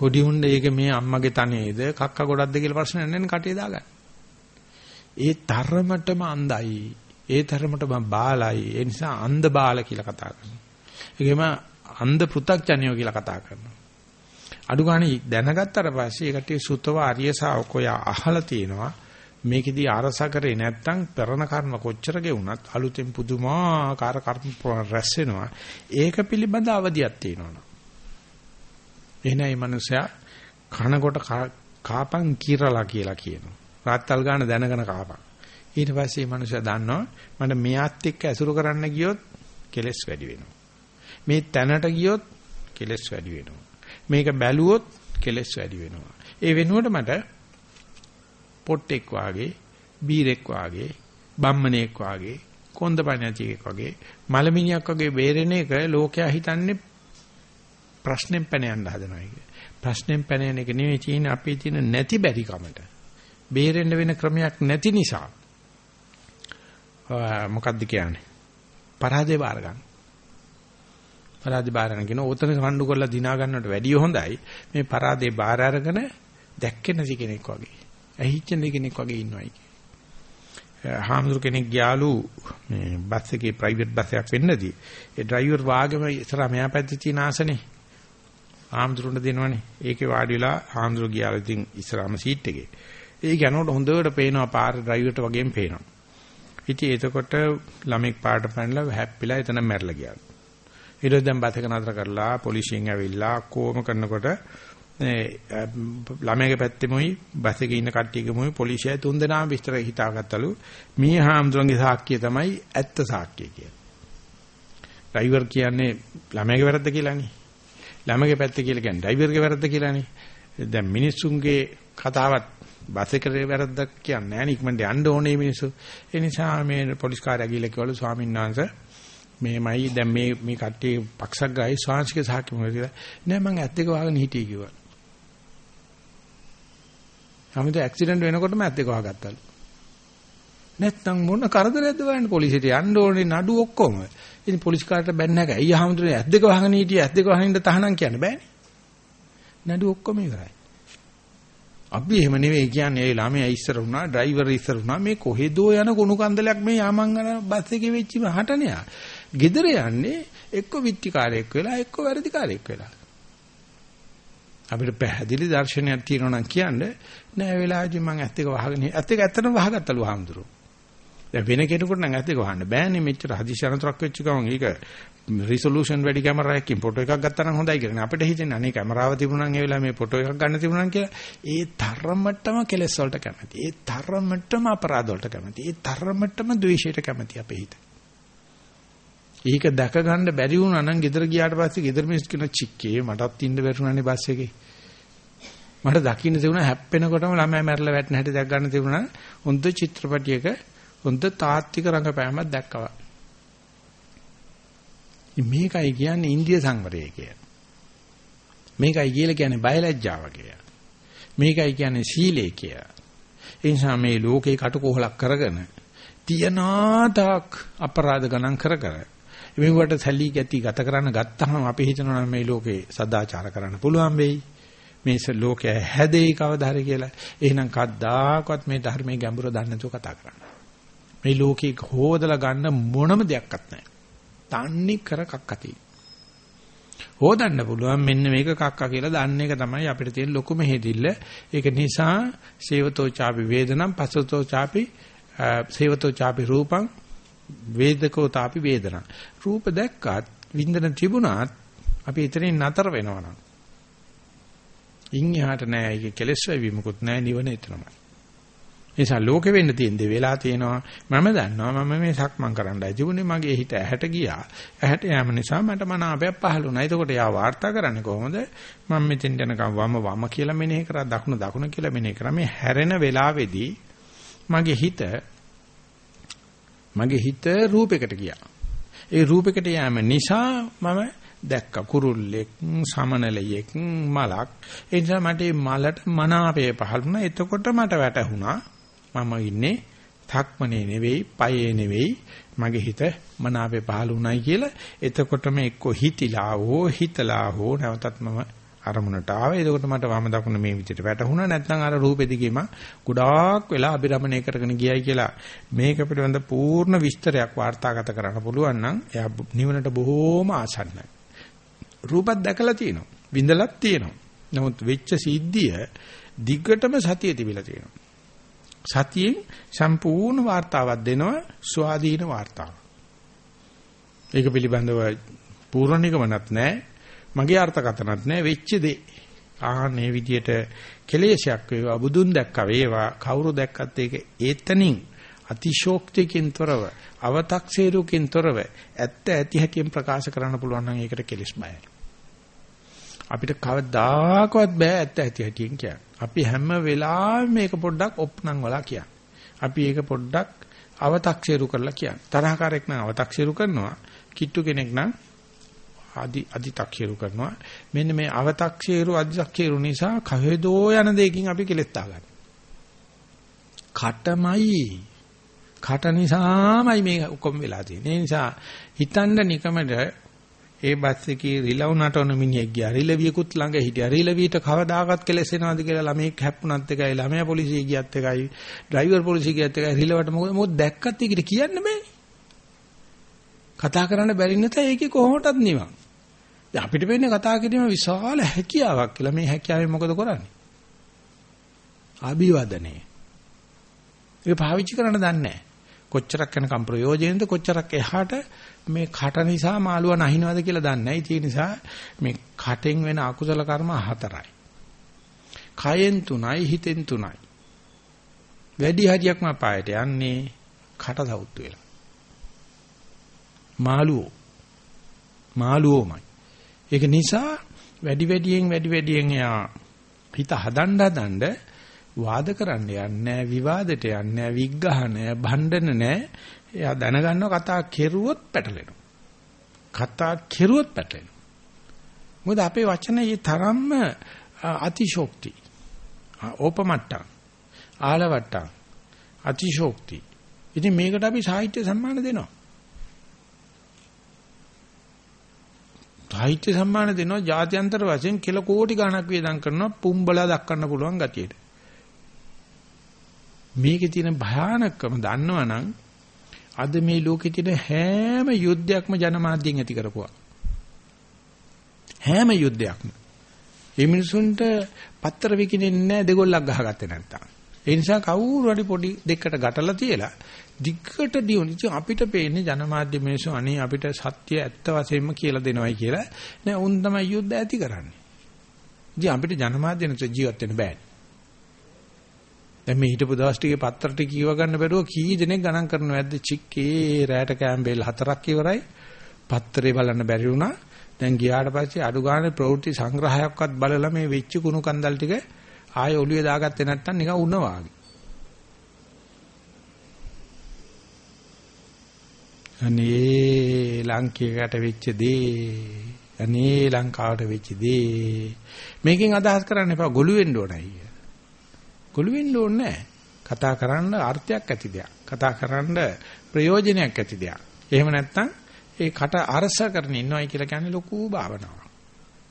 Speaker 1: පොඩි උණ්ඩ ඒක මේ අම්මගේ තනේද කක්ක ගොඩක්ද කියලා ප්‍රශ්න නැන්නේ කටේ දාගන්න. ඒ තරමටම අඳයි. ඒ තරමටම බාලයි. ඒ නිසා අන්ධ බාල කියලා කතා කරනවා. ඒකෙම අන්ධ පෘ탁ජනියෝ කියලා කතා කරනවා. අඩු ගානේ දැනගත්තට පස්සේ ඒකට සුතව ආර්ය ශාවකෝ අහලා තියෙනවා. මේකෙදී ආරසා කරේ නැත්නම් පෙරණ කර්ම කොච්චර ගෙවුනත් අලුතෙන් පුදුමාකාර කර්ම රැස් වෙනවා. ඒක පිළිබඳ අවදියක් තියෙනවා. එහෙනම් මේ මනුස්සයා කනකොට කාපන් කිරලා කියලා කියනවා. රාත්තල් ගන්න දැනගෙන කාපන්. ඊට පස්සේ මේ මනුස්සයා දන්නවා මට මෙයාත් එක්ක ඇසුරු කරන්න ගියොත් කෙලස් වැඩි වෙනවා. මේ තැනට ගියොත් කෙලස් වැඩි වෙනවා. මේක බැලුවොත් කෙලස් වැඩි වෙනවා. ඒ වෙනුවට මට පොට්ටෙක් වාගේ, බීරෙක් වාගේ, බම්මණෙක් වාගේ, කොන්දපණ්‍යතියෙක් වගේ, මලමිනියක් වගේ බේරෙන එක ලෝකයා හිතන්නේ ප්‍රශ්නෙම් පැන යන්න හදනවා ඒක. ප්‍රශ්නෙම් පැන යන එක නෙවෙයි තියෙන්නේ අපේ තියෙන නැති බැරි කමට. බේරෙන්න වෙන ක්‍රමයක් නැති නිසා. මොකද්ද කියන්නේ? පරාදේ බාර ගන්න. පරාදේ බාර ගන්න කියන ඕතන රණ්ඩු කරලා දිනා ගන්නවට වැඩිය හොඳයි. මේ පරාදේ බාර අරගෙන දැක්කේ නැති කෙනෙක් වගේ. ඇහිච්ච කෙනෙක් වගේ ඉන්නවයි. හාමුදුර කෙනෙක් ගියාලු මේ බස් එකේ ප්‍රයිවට් බස් එකක් වෙන්නදී ඒ ඩ්‍රයිවර් වාගෙම ඉස්සරහ මෙහා පැත්තේ තියෙන ආසනේ ආම්දුරුන්ට දෙනවනේ. ඒකේ වාඩි වෙලා ආම්දුරු ගියාලා ඉතින් ඉස්සරහම සීට් එකේ. ඒක යනකොට හොඳට පේනවා පාර ඩ්‍රයිවර්ට වගේම පේනවා. ඉතින් එතකොට ළමෙක් පාට පැනලා හැප්පිලා එතන මැරලා ගියා. ඊට දැන් බතක නතර කරලා පොලිසියෙන් ඇවිල්ලා කොහොම කරනකොට ළමයාගේ පැත්තෙමුයි බස් එකේ ඉන්න කට්ටියගෙමුයි පොලිසියයි තුන්දෙනාම විස්තර හිතාගත්තලු. මේ හාමුදුරන්ගේ සාක්කිය තමයි ඇත්ත සාක්කිය කියලා. ඩ්‍රයිවර් කියන්නේ ළමයාගේ වැරද්ද කියලානේ. ළමගේ පැත්ත කියලා කියන්නේ ඩ්‍රයිවර්ගේ වැරද්ද කියලානේ. දැන් මිනිස්සුන්ගේ කතාවත් බස් එකේ වැරද්දක් කියන්නේ නැහැ නේ ඉක්මනට යන්න ඕනේ මිනිස්සු. ඒ නිසා මේ පොලිස් කාර්යය ගිහලා කිව්වලු ස්වාමීන් වහන්සේ මේමයි දැන් මේ මේ කට්ටිය පක්ෂක් ගායි ස්වාංශික සාක්ෂි මොකද කියලා. නෑ මං ඇත්ත එක වහගෙන හිටියේ කිව්වා. සමිත ඇක්සිඩන්ට් වෙනකොටම ඇත්ත එක වහගත්තලු. නැත්තම් මොන කරදරයක්ද බලන්න පොලිසියට යන්න ඕනේ නඩු ඔක්කොම. ඉතින් පොලිස් කාර්යයට බැන්න නැක. අයිය හැමදෙරේ ඇස් දෙක වහගෙන හිටියේ ඇස් දෙක වහගෙන ඉන්න තහනම් කියන්න බෑනේ. නඩු ඔක්කොම ඉවරයි. අපි එහෙම නෙවෙයි කියන්නේ ඒ ළමයා ඉස්සර වුණා, ඩ්‍රයිවර් ඉස්සර වුණා. මේ කොහෙදෝ යන කුණු කන්දලයක් මේ යාමංගන බස් එකේ වෙච්ච හටනයා. ගෙදර යන්නේ එක්ක විත්තිකාරයෙක් වෙලා එක්ක වැරදිකාරයෙක් වෙලා. අපිට පැහැදිලි දර්ශනයක් තියෙනවා නම් කියන්නේ නෑ වෙලාවදී මම ඇත්ත එක වහගෙන ඇත්ත එක ඇත්තටම වහගත්තලු හාමුදුරුවෝ. දැන් වෙන කෙනෙකුට නම් ඇත්ත එක වහන්න බෑනේ මෙච්චර හදිසි අනතුරක් වෙච්ච ගමන් ඒක රිසොලූෂන් වැඩි කැමරා එකකින් ෆොටෝ එකක් ගත්තා නම් හොඳයි කියලා. අපිට හිතෙන්නේ අනේ කැමරාව තිබුණා නම් ඒ වෙලාවේ මේ ෆොටෝ එකක් ගන්න තිබුණා නම් කියලා. ඒ තරමටම කෙලස් වලට කැමති. ඒ තරමටම අපරාධ වලට කැමති. ඒ තරමටම ද්වේෂයට කැමති අපේ හිත. ඒක දැක ගන්න බැරි වුණා නම් ගෙදර ගියාට පස්සේ ගෙදර මිනිස්සු කියන චික්කේ මටත් ඉන්න බැරුණානේ බස් එකේ. මට දකින්න තිබුණා හැප්පෙනකොටම ළමයා මැරලා වැටෙන හැටි දැක් ගන්න තිබුණා. හොඳ චිත්‍රපටියක හොඳ තාත්වික රංගපෑමක් දැක්කවා. මේකයි කියන්නේ ඉන්දිය සංවරය කිය. මේකයි කියලා කියන්නේ බයලජ්ජාව කිය. මේකයි කියන්නේ සීලය කිය. ඒ නිසා මේ ලෝකේ කටකෝහලක් කරගෙන තියනාතක් අපරාධ ගණන් කර කර මෙවට සැලී ගැති ගත කරන්න ගත්තාම අපි හිතනවා මේ ලෝකේ සදාචාර කරන්න පුළුවන් වෙයි. මේ ලෝකය හැදෙයි කවදා හරි කියලා. එහෙනම් කද්දාකවත් මේ ධර්මයේ ගැඹුර දන්නේ නැතුව කතා කරන්න. මේ ලෝකේ හොදලා ගන්න මොනම දෙයක්වත් නැහැ. තන්නේ කර කක්කති. හොදන්න පුළුවන් මෙන්න මේක කක්ක කියලා දන්න එක තමයි අපිට තියෙන ලොකුම හේදිල්ල. ඒක නිසා සේවතෝ ചാපි වේදනම් පසතෝ ചാපි සේවතෝ ചാපි රූපං වේදකෝ තාපි වේදනා. රූප දැක්කත් විඳන තිබුණාත් අපි එතනින් නතර වෙනවනම්. ඉන් එහාට නෑ ඒක කෙලස් වෙවීමකුත් නෑ නිවන එතනමයි. නිසා ලෝකෙ වෙන්න තියෙන දේ වෙලා තියෙනවා මම දන්නවා මම මේ සක්මන් කරන්නයි තිබුණේ මගේ හිත ඇහැට ගියා ඇහැට යෑම නිසා මට මනාපයක් පහළ වුණා එතකොට යා වාර්තා කරන්නේ කොහොමද මම මෙතෙන් යනකම් වම වම කියලා මෙනෙහි කරා දකුණ දකුණ කියලා මෙනෙහි කරා මේ හැරෙන වෙලාවේදී මගේ හිත මගේ හිත රූපයකට ගියා. ඒ රූපයකට යෑම නිසා මම දැක්ක කුරුල්ලෙක්, සමනලයෙක්, මලක්. ඒ නිසා මට මේ මලට මනාපය පහළ වුණා. එතකොට මට වැටහුණා මම ඉන්නේ තක්මනේ නෙවෙයි, පයේ නෙවෙයි. මගේ හිත මනාපේ පහළ වුණයි කියලා. එතකොටම එක්ක හිතිලා හෝ හිතලා හෝ නැවතත් මම අරමුණට ආවා. එතකොට මට වම දකුණ මේ විදිහට වැටහුණා. නැත්නම් අර රූපෙ දිගේම ගොඩාක් වෙලා අභිරමණය කරගෙන ගියයි කියලා මේක පිළිබඳ පූර්ණ විස්තරයක් වාර්තාගත කරන්න පුළුවන් නම් එයා නිවනට බොහෝම ආසන්නයි. රූපත් දැකලා තියෙනවා. විඳලත් තියෙනවා. නමුත් වෙච්ච සිද්ධිය දිග්ගටම සතිය තිබිලා තියෙනවා. සතියෙන් සම්පූර්ණ වාර්තාවක් දෙනවා ස්වාධීන වාර්තාවක්. ඒක පිළිබඳව පූර්ණ නිගමනක් නැහැ. මගේ අර්ථකතනක් නැහැ වෙච්ච දේ. ආහනේ විදියට කෙලේශයක් වේවා බුදුන් දැක්ක වේවා කවුරු දැක්කත් ඒක ඒතනින් අතිශෝක්තියකින් තොරව අව탁සේරුකින් තොරව ඇත්ත ඇති හැටියෙන් ප්‍රකාශ කරන්න පුළුවන් නම් ඒකට කෙලිස් බයයි. අපිට කවදාකවත් බෑ ඇත්ත ඇති හැටියෙන් කියන්න. අපි හැම වෙලාවෙම මේක පොඩ්ඩක් ඔප්නම් වලා කියන්න. අපි ඒක පොඩ්ඩක් අව탁සේරු කරලා කියන්න. තරහකාරයෙක් නම් අව탁සේරු කරනවා. කිට්ටු කෙනෙක් නම් අදි අදි탁ේරු කරනවා. මෙන්න මේ අව탁ේරු අදි탁ේරු නිසා කහෙදෝ යන දෙයකින් අපි කෙලෙස් දාගන්න. කටමයි කට නිසාමයි මේ ඔක්කොම වෙලා තියෙන්නේ. ඒ නිසා හිතන්න නිකමද ඒ බස් එකේ රිලව් නටවන මිනිහෙක් ගියා. රිලවියකුත් ළඟ හිටියා. රිලවියට කවදාකවත් කෙලෙසෙනවද කියලා ළමෙක් හැප්පුණත් එකයි, ළමයා පොලිසිය ගියත් එකයි, ඩ්‍රයිවර් පොලිසිය ගියත් එකයි රිලවට මොකද මොකද දැක්කත් ඒකට කියන්න බෑ. කතා කරන්න බැරි නැත ඒකේ කොහොමටත් නිවන්. දැන් අපිට වෙන්නේ කතා කිරීම විශාල හැකියාවක් කියලා. මේ හැකියාවෙන් මොකද කරන්නේ? අභිවදනේ. ඒක පාවිච්චි කරන්න දන්නේ නැහැ. කොච්චරක් යනකම් ප්‍රයෝජනෙද කොච්චරක් එහාට මේ කට නිසා මාළුව නැහිනවද කියලා දන්නේ නැහැ. ඒ නිසා මේ කටෙන් වෙන අකුසල කර්ම හතරයි. කයෙන් තුනයි හිතෙන් තුනයි. වැඩි හරියක්ම පායට යන්නේ කට සවුත්තු වෙලා. මාළුවෝ මාළුවෝමයි. ඒක නිසා වැඩි වැඩියෙන් වැඩි වැඩියෙන් එයා හිත හදන්න හදන්න වාද කරන්න යන්නේ විවාදයට යන්නේ විග්ඝහ නැහැ භණ්ඩන නැහැ. එයා දැනගන්නව කතා කෙරුවොත් පැටලෙනවා. කතා කෙරුවොත් පැටලෙනවා. මොකද අපේ වචනේ තරම්ම අතිශෝක්ති. ඕපමට්ටම්. ආලවට්ටම්. අතිශෝක්ති. ඉතින් මේකට අපි සාහිත්‍ය සම්මාන දෙනවා. සාහිත්‍ය සම්මාන දෙනවා ජාත්‍යන්තර වශයෙන් කිලෝ කෝටි ගණක් වේදම් කරනවා පුම්බලා දක්වන්න පුළුවන් ගතියට. මේකේ තියෙන භයානකම දන්නවනම් අද මේ ලෝකේ තියෙන හැම යුද්ධයක්ම ජනමාධ්‍යෙන් ඇති කරපුවා. හැම යුද්ධයක්ම. මේ මිනිසුන්ට පත්තර විකිනෙන්නේ නැහැ දෙගොල්ලක් ගහගත්තේ නැත්තම්. ඒ නිසා කවුරු හරි පොඩි දෙකට ගැටලා තියලා දිග්ගට දියුණු. ඉතින් අපිට පේන්නේ ජනමාධ්‍ය මිනිස්සු අනේ අපිට සත්‍ය ඇත්ත වශයෙන්ම කියලා දෙනවයි කියලා. නෑ උන් තමයි යුද්ධ ඇති කරන්නේ. ඉතින් අපිට ජනමාධ්‍ය නැතුව ජීවත් වෙන්න බෑ. දැන් මේ හිටපු දවස් ටිකේ පත්තර ටික කියව ගන්න බැරුව කී දෙනෙක් ගණන් කරනවද චික්කේ රැට කැම්බෙල් හතරක් ඉවරයි. පත්තරේ බලන්න බැරි වුණා. දැන් ගියාට පස්සේ අඩු ගානේ ප්‍රවෘත්ති සංග්‍රහයක්වත් බලලා මේ වෙච්ච කුණු කන්දල් ටික ආයෙ ඔළුවේ දාගත්තේ නැත්තම් නිකන් උණ වාගේ. අනේ ලංකියකට වෙච්ච දේ අනේ ලංකාවට වෙච්ච දේ මේකෙන් අදහස් කරන්න එපා ගොළු වෙන්න ඕනයි. ගොළු වෙන්න ඕනේ නැහැ. කතා කරන්න අර්ථයක් ඇති දෙයක්. කතා කරන්න ප්‍රයෝජනයක් ඇති දෙයක්. එහෙම නැත්නම් ඒ කට අරස කරගෙන ඉන්නවයි කියලා කියන්නේ ලොකු භාවනාවක්.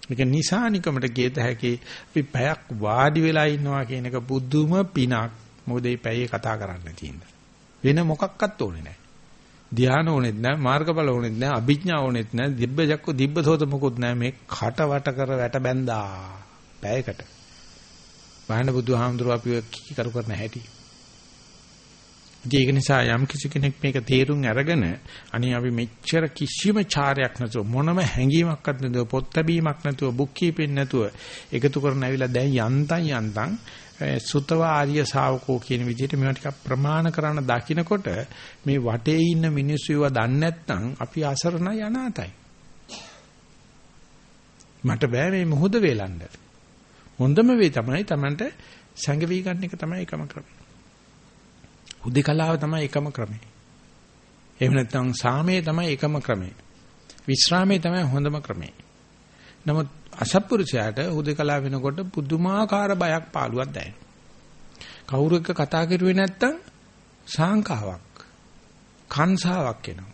Speaker 1: මේක නිසානිකමට ගියත හැකි අපි පැයක් වාඩි වෙලා ඉන්නවා කියන එක බුදුම පිනක්. මොකද මේ පැයේ කතා කරන්න තියෙනවා. වෙන මොකක්වත් ඕනේ නැහැ. ධානය ඕනෙත් නැහැ, මාර්ගඵල ඕනෙත් නැහැ, අභිඥා ඕනෙත් නැහැ, දිබ්බජක්ක දිබ්බසෝත මොකුත් නැහැ. මේ කට වට කර වැට බැඳා පැයකට. බාහන බුදුහාමුදුරුව අපිව කී කරු කරන හැටි. ඒක නිසා යම් කිසි කෙනෙක් මේක තේරුම් අරගෙන අනේ අපි මෙච්චර කිසිම චාරයක් නැතුව මොනම හැඟීමක්වත් නැතුව පොත් ලැබීමක් නැතුව බුක් කීපෙන් නැතුව එකතු කරන ඇවිල්ලා දැන් යන්තම් යන්තම් සුතව ආර්ය ශාවකෝ කියන විදිහට මේවා ටිකක් ප්‍රමාණ කරන දකින්නකොට මේ වටේ ඉන්න මිනිස්සු ඒවා දන්නේ නැත්නම් අපි අසරණ යනාතයි. මට බෑ මේ මොහොත වේලන්න. හොඳම වේ තමයි Tamanට සංගවි ගන්න එක තමයි එකම ක්‍රමය. හුදේකලාව තමයි එකම ක්‍රමය. එහෙම නැත්නම් සාමයේ තමයි එකම ක්‍රමය. විශ්‍රාමයේ තමයි හොඳම ක්‍රමය. නමුත් අසත්පුරුෂයාට හුදේකලාව වෙනකොට පුදුමාකාර බයක් පාළුවක් දැනෙනවා. කවුරු එක්ක කතා කරුවේ නැත්තම් සාංකාවක් කන්සාවක් එනවා.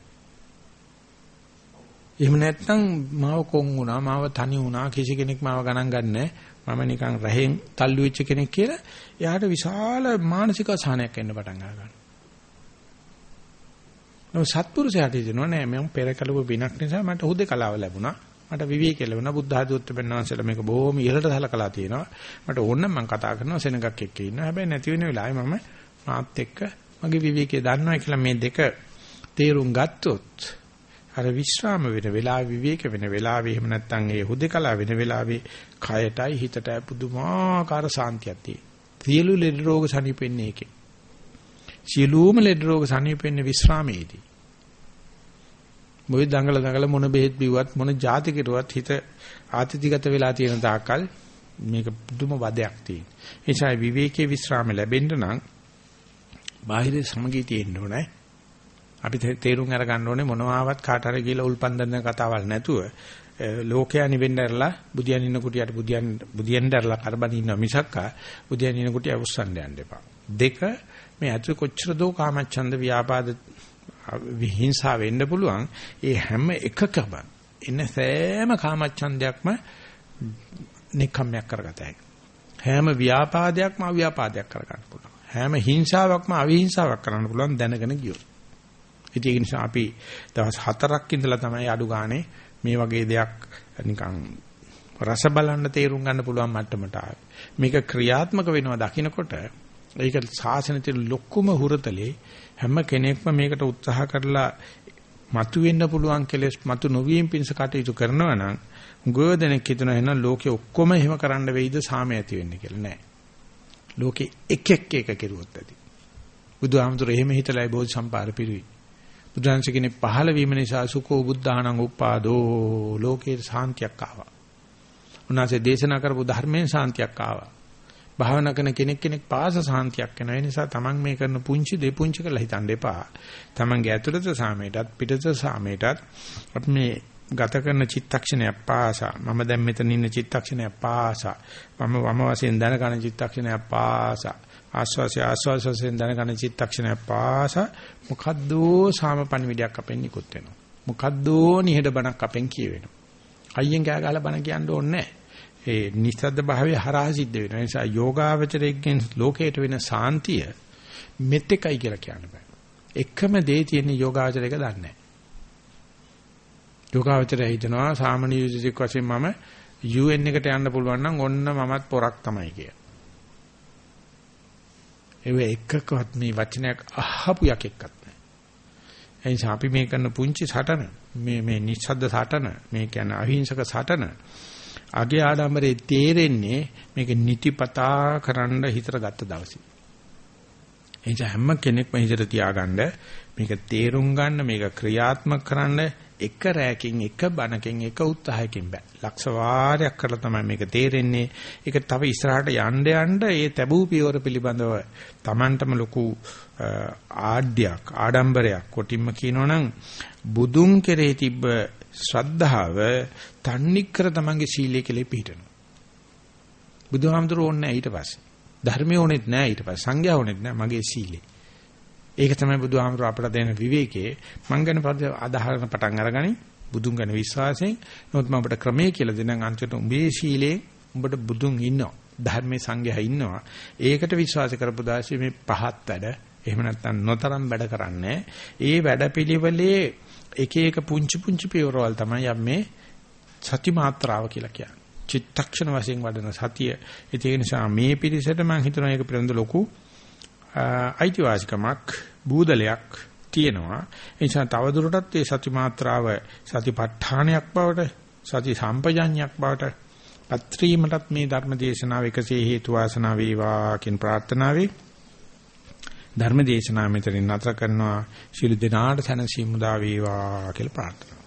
Speaker 1: එහෙම නැත්නම් මාව කොන් වුණා මාව තනි වුණා කිසි කෙනෙක් මාව ගණන් ගන්නෑ මම නිකන් රහෙන් තල්ලු වෙච්ච කෙනෙක් කියලා එයාට විශාල මානසික අසහනයක් එන්න පටන් ගන්නවා. නෝ සත්පුරුෂයාට දෙනවා නෑ මම පෙර කලව විනක් නිසා මට හුදේ කලාව ලැබුණා. මට විවේක ලැබුණා. බුද්ධ ආධුත්ත බෙන්වන්සලා මේක බොහොම ඉහළට සලකලා තියෙනවා. මට ඕන නම් මම කතා කරනවා සෙනගක් එක්ක ඉන්නවා. හැබැයි නැති වෙන වෙලාවේ මම මාත් එක්ක මගේ විවේකයේ දන්නවා කියලා මේ දෙක තේරුම් ගත්තොත් අර විශ්‍රාම වෙන වෙලාව විවේක වෙන වෙලාවේ එහෙම නැත්නම් ඒ හුදේකලා වෙන වෙලාවේ කයටයි හිතටයි පුදුමාකාර සාන්තියක් තියෙනවා. සියලු ලෙඩ රෝග සනීපෙන්නේ ඒකේ. සියලුම ලෙඩ රෝග සනීපෙන්නේ විශ්‍රාමයේදී. මොයි දඟල දඟල මොන බෙහෙත් බිව්වත් මොන જાති කෙරුවත් හිත ආතිතිගත වෙලා තියෙන තාක්කල් මේක පුදුම වදයක් තියෙන. ඒ නිසා විවේකයේ විශ්‍රාම ලැබෙන්න නම් බාහිර සමගිය තියෙන්න ඕනේ. අපි තේරුම් අරගන්න ඕනේ මොනවාවත් කාට හරි ගිහලා උල්පන්දන කතාවල් නැතුව ලෝකයා නිවෙන්න ඇරලා බුදියන් ඉන්න කුටියට බුදියන් බුදියන් දැරලා කරබන් ඉන්න මිසක්කා බුදියන් ඉන්න කුටිය අවුස්සන්න යන්න එපා. දෙක මේ අතු කොච්චර දෝ කාමච්ඡන්ද ව්‍යාපාද විහිංසාව වෙන්න පුළුවන් ඒ හැම එකකම එන සෑම කාමච්ඡන්දයක්ම නිකම්යක් කරගත හැකියි. හැම ව්‍යාපාදයක්ම අව්‍යාපාදයක් කරගන්න පුළුවන්. හැම හිංසාවක්ම අවිහිංසාවක් කරන්න පුළුවන් දැනගෙන ගියොත්. ඒක නිසා අපි දවස් 4ක් ඉඳලා තමයි අඩු ගානේ මේ වගේ දෙයක් නිකන් රස බලන්න තේරුම් ගන්න පුළුවන් මට්ටමට ආවේ. මේක ක්‍රියාත්මක වෙනවා දකින්නකොට ඒක සාසනෙට ලොකුම හුරතලේ හැම කෙනෙක්ම මේකට උත්සාහ කරලා මතු වෙන්න පුළුවන් කෙලෙස් මතු නොවීම පිණිස කටයුතු කරනවා නම් ගොඩනෙක් හිතන එහෙනම් ලෝකෙ ඔක්කොම එහෙම කරන්න වෙයිද සාමය ඇති වෙන්නේ කියලා නෑ. ලෝකෙ එක එක එක කෙරුවොත් ඇති. බුදුහාමුදුර එහෙම හිතලයි බෝධි සම්පාර පිරුයි. බුදුහන්ස කෙනේ පහළ වීම නිසා සුඛෝ බුද්ධානං උප්පාදෝ ලෝකේ සාන්තියක් ආවා. උන්වහන්සේ දේශනා කරපු ධර්මයෙන් සාන්තියක් ආවා. භාවනා කරන කෙනෙක් කෙනෙක් පාස සාන්තියක් වෙනවා. ඒ නිසා Taman මේ කරන පුංචි දේ පුංචි කරලා හිතන්න එපා. Tamanගේ ඇතුළත සාමයටත් පිටත සාමයටත් අපි මේ ගත කරන චිත්තක්ෂණයක් පාසා මම දැන් මෙතන ඉන්න චිත්තක්ෂණයක් පාසා මම වම වශයෙන් දැනගන චිත්තක්ෂණයක් පාසා ආස්වාසය ආස්වාසයෙන් දැනගන චිත්තක්ෂණයක් පාසා මොකද්ද සාමපණිවිඩයක් අපෙන් නිකුත් වෙනවා මොකද්ද නිහඬ බණක් අපෙන් කියවෙනවා අයියෙන් කෑ ගහලා බණ කියන්න ඕනේ නැහැ ඒ නිස්සද්ද භාවයේ හරහා සිද්ධ වෙනවා. ඒ නිසා යෝගාවචරයෙන් ලෝකයට වෙන සාන්තිය මෙත් එකයි කියලා කියන්න බෑ. එකම දේ තියෙන යෝගාවචරයක දන්නේ නැහැ. යෝගාවචරය හිතනවා සාමාන්‍ය යුදික වශයෙන් මම UN එකට යන්න පුළුවන් නම් ඔන්න මමත් පොරක් තමයි කිය. ඒ එකකවත් මේ වචනයක් අහපු යකෙක්වත් නැහැ. ඒ නිසා අපි මේ කරන පුංචි සටන මේ මේ නිස්සද්ද සටන මේ කියන්නේ අහිංසක සටන අගේ ආඩම්බරේ තේරෙන්නේ මේක නිතිපතා කරන්න හිතට ගත්ත දවසේ. එනිසා හැම කෙනෙක්ම හිතට තියාගන්න මේක තේරුම් ගන්න මේක ක්‍රියාත්මක කරන්න එක රැයකින් එක බණකින් එක උත්සාහයකින් බෑ. ලක්ෂ වාරයක් කරලා තමයි මේක තේරෙන්නේ. ඒක තව ඉස්සරහට යන්න යන්න ඒ තැබූ පියවර පිළිබඳව Tamanටම ලොකු ආඩ්‍යයක් ආඩම්බරයක් කොටින්ම කියනවනම් බුදුන් කෙරේ තිබ්බ ශ්‍රද්ධාව තන්නිකර තමන්ගේ සීලය කියලා පිළිටනවා. බුදුහාමුදුරුවෝ ඕනේ ඊට පස්සේ. ධර්මය ඕනෙත් නැහැ ඊට පස්සේ සංඝයා ඕනෙත් නැහැ මගේ සීලේ. ඒක තමයි බුදුහාමුදුර අපට දෙන විවේකයේ මං ගැන අදහන පටන් අරගනි. බුදුන් ගැන විශ්වාසයෙන්. නමුත් මම අපට ක්‍රමයේ කියලා දෙනම් අන්තිමට උඹේ සීලේ උඹට බුදුන් ඉන්නවා. ධර්මයේ සංඝයා ඉන්නවා. ඒකට විශ්වාස කරපු දාසේ මේ පහත් වැඩ එහෙම නැත්නම් නොතරම් වැඩ කරන්නේ ඒ වැඩපිළිවෙලේ එක එක පුංචි පුංචි පියවරවල් තමයි අපි සති මාත්‍රාව කියලා කියන්නේ. චිත්තක්ෂණ වශයෙන් වඩන සතිය. ඒ නිසා මේ පිරිසට මම හිතනවා ඒක පිළිබඳ ලොකු අයිතිවාසිකමක් බූදලයක් තියෙනවා. ඒ නිසා තවදුරටත් මේ සති මාත්‍රාව සතිපට්ඨානයක් බවට සති සම්පජඤ්ඤයක් බවට පත්‍රීමටත් මේ ධර්ම දේශනාව එකසේ හේතු වාසනා වේවා කියන ප්‍රාර්ථනාවයි ධර්ම දේශනාව මෙතනින් නැතර කරනවා ශිළු දිනාට සැනසීම උදා වේවා කියලා ප්‍රාර්ථනා